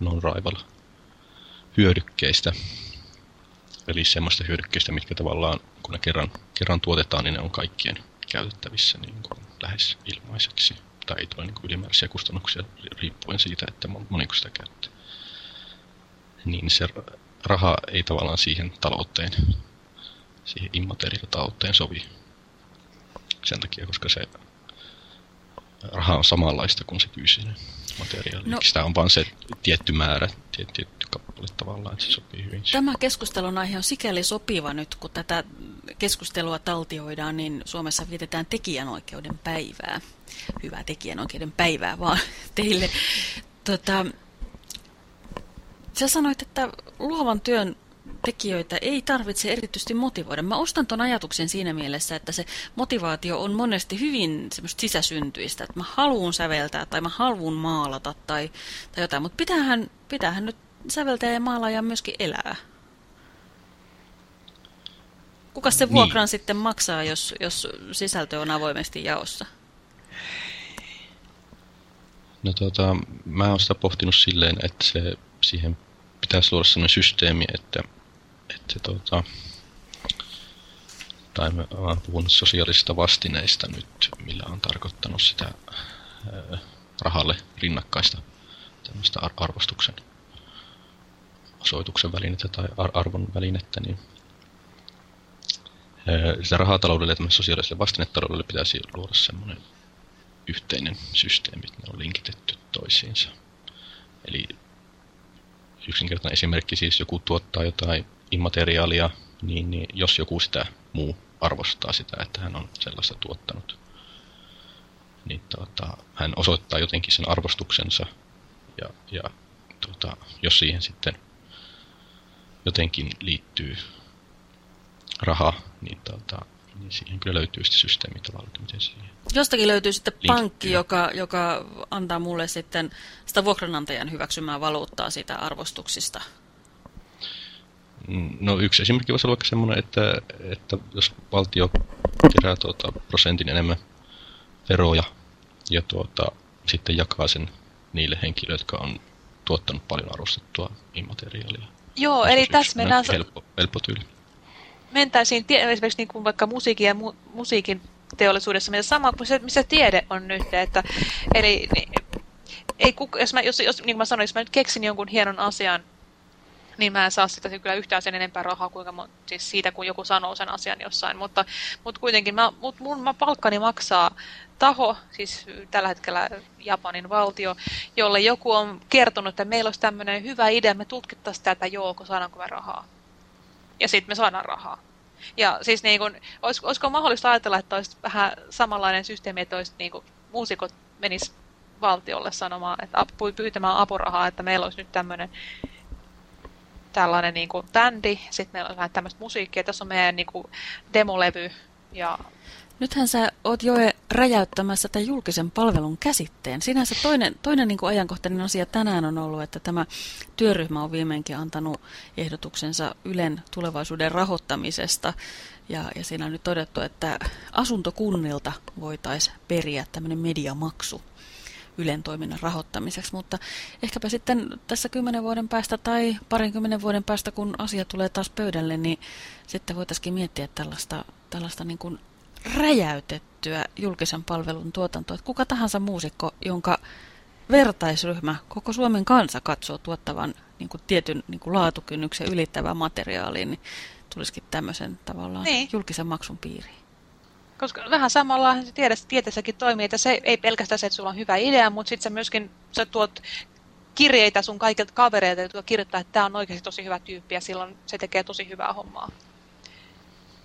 Speaker 3: non-rival hyödykkeistä. Eli semmoista hyödykkeistä, mitkä tavallaan, kun ne kerran, kerran tuotetaan, niin ne on kaikkien käytettävissä niin kuin lähes ilmaiseksi. Tai ei tule niin kuin ylimääräisiä kustannuksia riippuen siitä, että moniko sitä käyttää. Niin se raha ei tavallaan siihen talouteen, siihen immateriaalitalouteen sovi. Sen takia, koska se raha on samanlaista kuin se fyysinen materiaali. No, Sitä on vain se tietty määrä, tietty kappale tavallaan, että se sopii hyvin.
Speaker 1: Tämä keskustelun aihe on sikäli sopiva nyt, kun tätä keskustelua taltioidaan, niin Suomessa vietetään tekijänoikeuden päivää. Hyvää tekijänoikeuden päivää vaan teille. Tota, sä sanoit, että luovan työn tekijöitä ei tarvitse erityisesti motivoida. Mä ostan ton ajatuksen siinä mielessä, että se motivaatio on monesti hyvin semmoista sisäsyntyistä, että mä haluun säveltää tai mä haluun maalata tai, tai jotain, mutta pitäähän, pitäähän nyt säveltää ja maalaaja myöskin elää. Kuka se vuokran niin. sitten maksaa, jos, jos sisältö on avoimesti jaossa?
Speaker 3: No tota, mä oon sitä pohtinut silleen, että se, siihen pitäisi luoda sellainen systeemi, että että tota, tai mä olen puhunut sosiaalisista vastineista nyt, millä on tarkoittanut sitä ää, rahalle rinnakkaista tämmöistä ar arvostuksen osoituksen välinettä tai ar arvon välinettä, niin ää, sitä rahataloudelle ja sosiaaliselle vastinetaloudelle pitäisi luoda semmoinen yhteinen systeemi, että ne on linkitetty toisiinsa. Eli yksinkertainen esimerkki siis joku tuottaa jotain immateriaalia, niin, niin jos joku sitä muu arvostaa sitä, että hän on sellaista tuottanut, niin tuota, hän osoittaa jotenkin sen arvostuksensa ja, ja tuota, jos siihen sitten jotenkin liittyy raha, niin, tuota, niin siihen kyllä löytyy sitten systeemi tavallaan, miten siihen
Speaker 1: Jostakin löytyy sitten linkittyy. pankki, joka, joka antaa mulle sitten sitä vuokranantajan hyväksymää valuuttaa siitä arvostuksista.
Speaker 3: No yksi esimerkki voisi olla vaikka semmoinen, että, että jos valtio kerää tuota, prosentin enemmän veroja ja tuota, sitten jakaa sen niille henkilöille, jotka on tuottanut paljon arvostettua immateriaalia.
Speaker 2: Joo, eli tässä mennään...
Speaker 3: Helppo, helppo tyyli.
Speaker 2: Mentäisiin esimerkiksi niin kuin vaikka musiikin ja mu musiikin teollisuudessa, mitä sama kuin se, missä tiede on nyt. Että, eli niin, ei, jos, mä, jos, jos, niin kuin mä sanoin, jos mä nyt keksin jonkun hienon asian, niin mä en saa sitä kyllä yhtään sen enempää rahaa kuinka siis siitä, kun joku sanoo sen asian jossain. Mutta, mutta kuitenkin mä, mut mun mä palkkani maksaa taho, siis tällä hetkellä Japanin valtio, jolle joku on kertonut, että meillä olisi tämmöinen hyvä idea, me tutkittaisiin tätä, joo, kun saadaanko me rahaa. Ja sitten me saadaan rahaa. Ja siis niin kun, olis, olisiko mahdollista ajatella, että olisi vähän samanlainen systeemi, että olisi niin kun, muusikot menis valtiolle sanomaan, että pyytämään apurahaa, että meillä olisi nyt tämmöinen tällainen niin kuin bändi, sitten meillä on vähän tämmöistä musiikkia, tässä on meidän niin kuin demolevy ja
Speaker 1: Nythän sä oot jo räjäyttämässä tämän julkisen palvelun käsitteen. Sinänsä toinen, toinen niin kuin ajankohtainen asia tänään on ollut, että tämä työryhmä on viimeinkin antanut ehdotuksensa Ylen tulevaisuuden rahoittamisesta. Ja, ja siinä on nyt todettu, että asuntokunnilta voitaisiin periä tämmöinen mediamaksu. Ylen toiminnan rahoittamiseksi, mutta ehkäpä sitten tässä kymmenen vuoden päästä tai parinkymmenen vuoden päästä, kun asia tulee taas pöydälle, niin sitten voitaisiin miettiä tällaista, tällaista niin kuin räjäytettyä julkisen palvelun tuotantoa. Että kuka tahansa muusikko, jonka vertaisryhmä, koko Suomen kansa katsoo tuottavan niin kuin tietyn niin kuin laatukynnyksen ylittävää materiaalia, niin tulisikin tämmöisen tavallaan niin. julkisen maksun piiriin.
Speaker 2: Koska vähän samalla se tieteessäkin toimii, että se ei pelkästään se, että sulla on hyvä idea, mutta sitten sä myöskin sä tuot kirjeitä sun kaikilta kavereilta, jotka kirjoittaa, että tämä on oikeasti tosi hyvä tyyppi ja silloin se tekee tosi hyvää hommaa.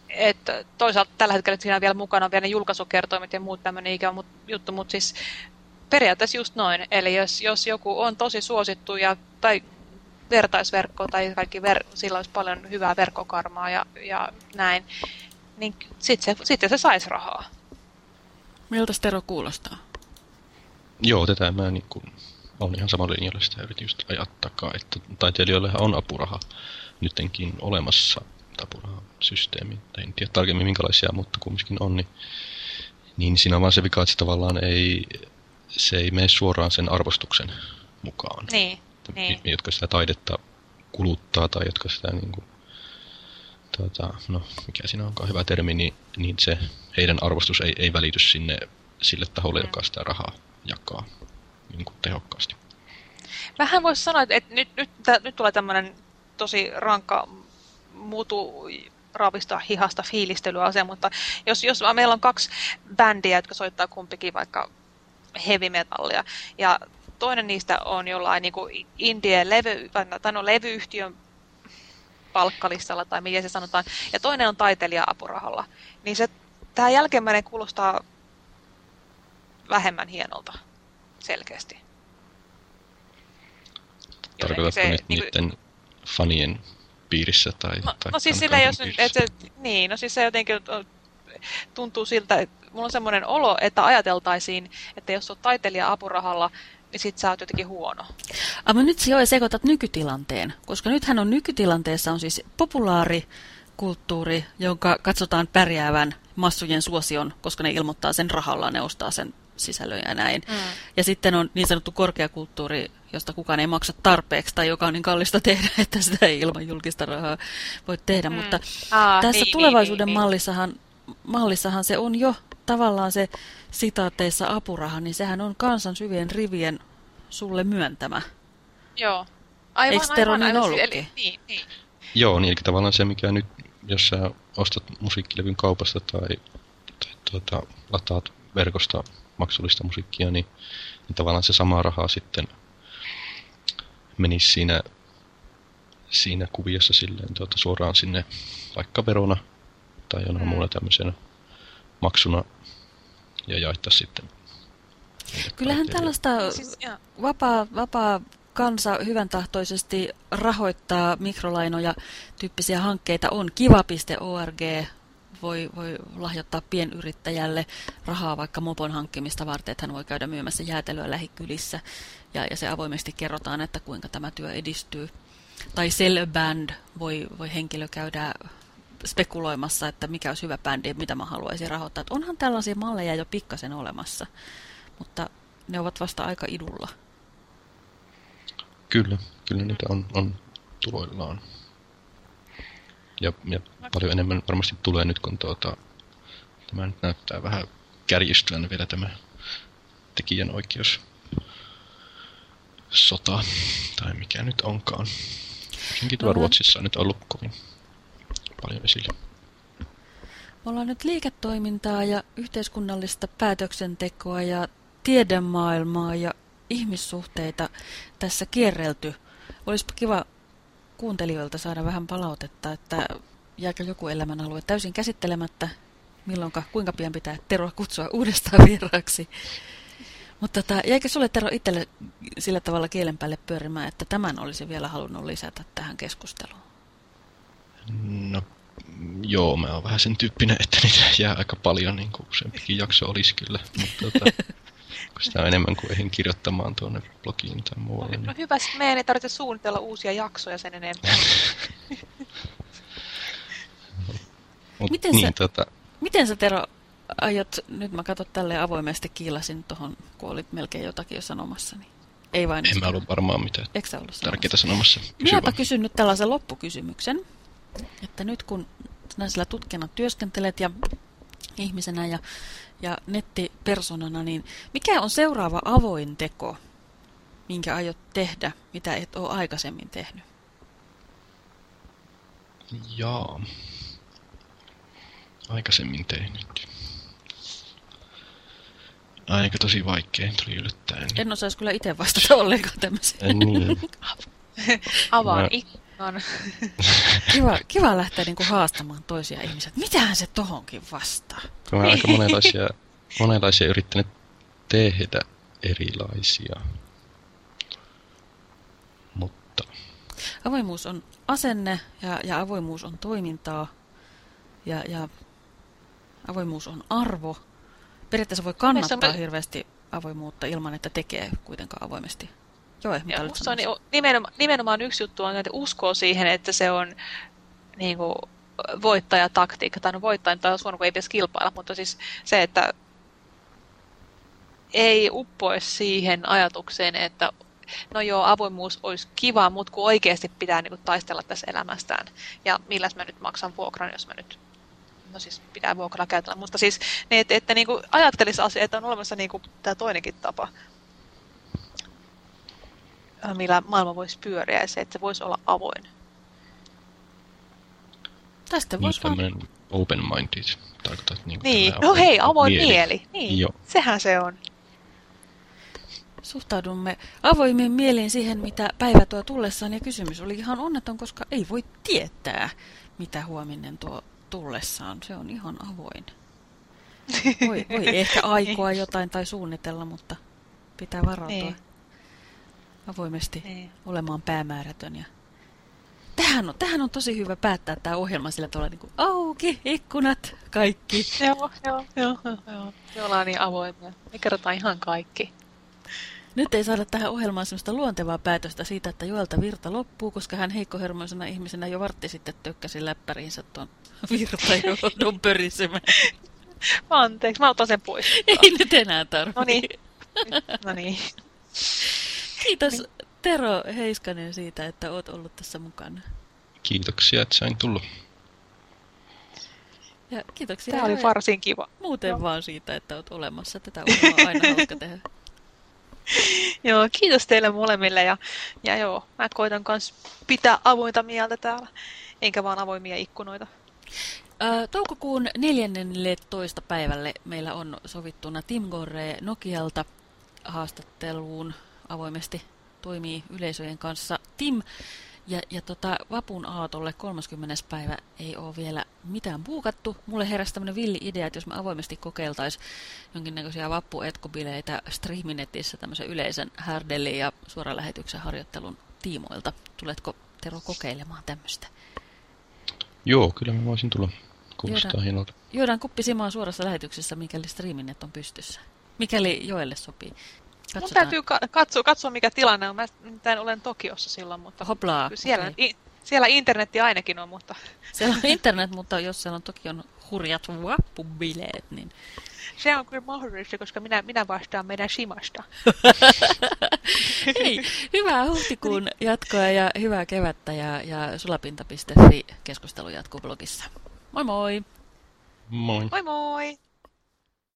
Speaker 2: Et toisaalta tällä hetkellä siinä on vielä mukana on vielä ne julkaisukertoimet ja muut tämmöinen ikävä juttu, mutta siis periaatteessa just noin. Eli jos, jos joku on tosi suosittu ja, tai vertaisverkko tai kaikki ver, sillä olisi paljon hyvää verkkokarmaa ja, ja näin, niin sitten se, sitten se saisi rahaa.
Speaker 1: Miltä Tero kuulostaa?
Speaker 3: Joo, tätä mä niin kuin, on ihan samalla linjalla sitä yritin just ajaa takaa, että taiteilijoillehan on apuraha nyttenkin olemassa apurahasysteemi. En tiedä tarkemmin minkälaisia, mutta kumminkin on, niin, niin siinä on vaan se vika, että se tavallaan ei, se ei mene suoraan sen arvostuksen mukaan.
Speaker 2: Niin, niin.
Speaker 3: Jotka sitä taidetta kuluttaa tai jotka sitä niin kuin, tuota, no, mikä siinä onkaan hyvä termi, niin, niin se heidän arvostus ei, ei välity sinne sille taholle, joka sitä rahaa jakaa niin kuin tehokkaasti.
Speaker 2: Vähän voisi sanoa, että, että nyt, nyt, nyt tulee tämmöinen tosi rankka muutu raavista hihasta fiilistelyase, mutta jos, jos meillä on kaksi bändiä, jotka soittaa kumpikin vaikka heavy metallia, ja toinen niistä on jollain niin indie-levy, tai no, levyyhtiön palkkalistalla tai miten se sanotaan, ja toinen on taiteilija apurahalla, niin se, tämä jälkimmäinen kuulostaa vähemmän hienolta, selkeästi.
Speaker 3: Tarkoitatko se, nyt niin, niiden fanien piirissä? Tai,
Speaker 2: no,
Speaker 3: tai
Speaker 2: no siis sillä jos nyt, että se, niin, no siis se jotenkin tuntuu siltä, että mulla on semmoinen olo, että ajateltaisiin, että jos olet taiteilija apurahalla, niin sit sä oot jotenkin huono.
Speaker 1: Amma nyt sä sekoitat nykytilanteen, koska nythän on nykytilanteessa on siis populaari kulttuuri, jonka katsotaan pärjäävän massujen suosion, koska ne ilmoittaa sen rahalla, ne ostaa sen sisällön ja näin. Mm. Ja sitten on niin sanottu korkeakulttuuri, josta kukaan ei maksa tarpeeksi tai joka on niin kallista tehdä, että sitä ei ilman julkista rahaa voi tehdä. Mm. Mutta Aa, tässä niin, tulevaisuuden niin, niin, mallissahan, mallissahan se on jo tavallaan se sitaateissa apuraha, niin sehän on kansan syvien rivien sulle myöntämä.
Speaker 2: Joo.
Speaker 1: Aivan, Eikö Tero niin ollutkin? Eli,
Speaker 3: niin, niin. Joo, niin eli tavallaan se, mikä nyt, jos sä ostat musiikkilevyn kaupasta tai, tai tuota, lataat verkosta maksullista musiikkia, niin, niin tavallaan se sama raha sitten menisi siinä, siinä kuviossa silleen tuota, suoraan sinne vaikka verona tai jonain mm. muulla tämmöisenä maksuna ja jaittaa sitten.
Speaker 1: Kyllähän tällaista siis, vapaa, vapaa kansa hyvän tahtoisesti rahoittaa mikrolainoja tyyppisiä hankkeita on. Kiva.org voi, voi lahjoittaa pienyrittäjälle rahaa vaikka mopon hankkimista varten, että hän voi käydä myymässä jäätelöä lähikylissä. Ja, ja se avoimesti kerrotaan, että kuinka tämä työ edistyy. Tai Band voi, voi henkilö käydä spekuloimassa, että mikä olisi hyvä bändi ja mitä mä haluaisin rahoittaa. Että onhan tällaisia malleja jo pikkasen olemassa, mutta ne ovat vasta aika idulla.
Speaker 3: Kyllä, kyllä niitä on, on tuloillaan. Ja, ja paljon enemmän varmasti tulee nyt, kun tuota, tämä nyt näyttää vähän kärjistyvän vielä tämä tekijänoikeus sota, tai mikä nyt onkaan. Senkin tuo Ruotsissa on nyt ollut kovin paljon esillä.
Speaker 1: Me ollaan nyt liiketoimintaa ja yhteiskunnallista päätöksentekoa ja tiedemaailmaa ja ihmissuhteita tässä kierrelty. Olisipa kiva kuuntelijoilta saada vähän palautetta, että jääkö joku elämänalue täysin käsittelemättä, milloinka, kuinka pian pitää Tero kutsua uudestaan vieraaksi. Mutta tota, jäikö sulle Tero itselle sillä tavalla kielen päälle pyörimään, että tämän olisi vielä halunnut lisätä tähän keskusteluun?
Speaker 3: Joo, mä oon vähän sen tyyppinen, että niitä jää aika paljon, niin kuin useampikin jakso olisi kyllä. Mutta tota, kun sitä on enemmän kuin eihin kirjoittamaan tuonne blogiin tai muualle.
Speaker 2: No, niin... no hyvä, meidän ei tarvitse suunnitella uusia jaksoja sen enempää.
Speaker 1: Mut, miten, niin, sä, tota... miten sä Tero aiot, nyt mä katsot tälleen avoimesti kiilasin tuohon, kun olit melkein jotakin jo sanomassa, niin ei vain...
Speaker 3: En mä ollut varmaan mitään Eikö sä ollut tärkeää sanomassa.
Speaker 1: Minäpä kysyn nyt tällaisen loppukysymyksen, että nyt kun sinä tutkijana työskentelet ja ihmisenä ja, ja nettipersonana, niin mikä on seuraava avoin teko, minkä aiot tehdä, mitä et ole aikaisemmin tehnyt?
Speaker 3: Jaa. Aikaisemmin tehnyt. Aika tosi vaikea, tuli yllättäen.
Speaker 1: En osaisi kyllä itse vastata ollenkaan tämmöiseen.
Speaker 3: Niin.
Speaker 2: Avaan Mä... ikkunan.
Speaker 1: kiva, kiva lähteä niinku haastamaan toisia ihmisiä. Mitähän se tohonkin vastaa?
Speaker 3: Kun mä aika monenlaisia, monenlaisia yrittänyt tehdä erilaisia. Mutta...
Speaker 1: Avoimuus on asenne ja, ja avoimuus on toimintaa. Ja, ja avoimuus on arvo. Periaatteessa voi kannattaa me... hirveästi avoimuutta ilman, että tekee kuitenkaan avoimesti.
Speaker 2: Joo, mitä ja musta on nimenomaan, nimenomaan yksi juttu on, että uskoo siihen, että se on niin kuin, voittajataktiikka, tai no voittaja tai on kun ei pitäisi kilpailla, mutta siis se, että ei uppoisi siihen ajatukseen, että no joo, avoimuus olisi kiva, mutta kun oikeasti pitää niin kuin, taistella tässä elämästään. Ja milläs mä nyt maksan vuokran, jos mä nyt no siis pitää vuokralla käytellä, mutta siis niin, että, että niin kuin ajattelisi asia, että on olemassa niin kuin tämä toinenkin tapa, millä maailma voisi pyöriä ja se, että se voisi olla avoin.
Speaker 1: Tästä voisi
Speaker 3: niin, vaan... open-minded. Tarkoitat,
Speaker 2: niin, niin. no hei, avoin mieli. mieli. Niin, Joo. sehän se on.
Speaker 1: Suhtaudumme avoimin mielin siihen, mitä päivä tuo tullessaan, ja kysymys oli ihan onneton, koska ei voi tietää, mitä huominen tuo tullessaan. Se on ihan avoin. Voi, voi ehkä aikoa jotain tai suunnitella, mutta pitää varautua niin. Avoimesti niin. olemaan päämäärätön. Ja... Tähän, on, tähän on tosi hyvä päättää tämä ohjelma sillä tavalla niin kuin auki, ikkunat, kaikki.
Speaker 2: Joo, joo, joo. joo. Me ollaan niin avoimia. Me kerrotaan ihan kaikki.
Speaker 1: Nyt ei saada tähän ohjelmaan sellaista luontevaa päätöstä siitä, että Joelta virta loppuu, koska hän heikkohermoisena ihmisenä jo vartti sitten tökkäsi läppäriinsä tuon virtajohdon pörisemään.
Speaker 2: Anteeksi, mä otan sen pois.
Speaker 1: Ei nyt enää tarvitse.
Speaker 2: No niin. No niin.
Speaker 1: Kiitos niin. Tero Heiskanen siitä, että oot ollut tässä mukana.
Speaker 3: Kiitoksia, että sain tulla.
Speaker 1: Ja kiitoksia.
Speaker 2: Tämä oli varsin kiva.
Speaker 1: Muuten no. vaan siitä, että oot olemassa. Tätä on aina hauska tehdä.
Speaker 2: joo, kiitos teille molemmille ja, ja joo, mä koitan myös pitää avointa mieltä täällä, enkä vaan avoimia ikkunoita.
Speaker 1: Toukokuun 14. päivälle meillä on sovittuna Tim Gore Nokialta haastatteluun avoimesti toimii yleisöjen kanssa. Tim ja, ja tota, vapun aatolle 30. päivä ei ole vielä mitään buukattu. Mulle heräsi tämmöinen villi idea, että jos me avoimesti kokeiltaisiin jonkinnäköisiä vappuetkobileitä streaminetissä tämmöisen yleisen härdellin ja suoralähetyksen harjoittelun tiimoilta. Tuletko Tero kokeilemaan tämmöistä?
Speaker 3: Joo, kyllä mä voisin tulla. Kuulostaa juodaan, hienolta.
Speaker 1: Juodaan kuppi suorassa lähetyksessä, mikäli streaminet on pystyssä. Mikäli Joelle sopii.
Speaker 2: Katsotaan. Mun täytyy ka katsoa, katsoa, mikä tilanne on. Mä en olen Tokiossa silloin, mutta
Speaker 1: Hoplaa,
Speaker 2: siellä, okay. siellä internetti ainakin on, mutta...
Speaker 1: Siellä on internet, mutta jos siellä on Tokion hurjat vappubileet, niin...
Speaker 2: Se on kyllä mahdollista, koska minä, minä vastaan meidän Simasta.
Speaker 1: Hei, hyvää huhtikuun jatkoa ja hyvää kevättä ja, ja sulapinta.fi keskustelu jatkuu blogissa. Moi moi!
Speaker 3: Moi!
Speaker 2: Moi moi!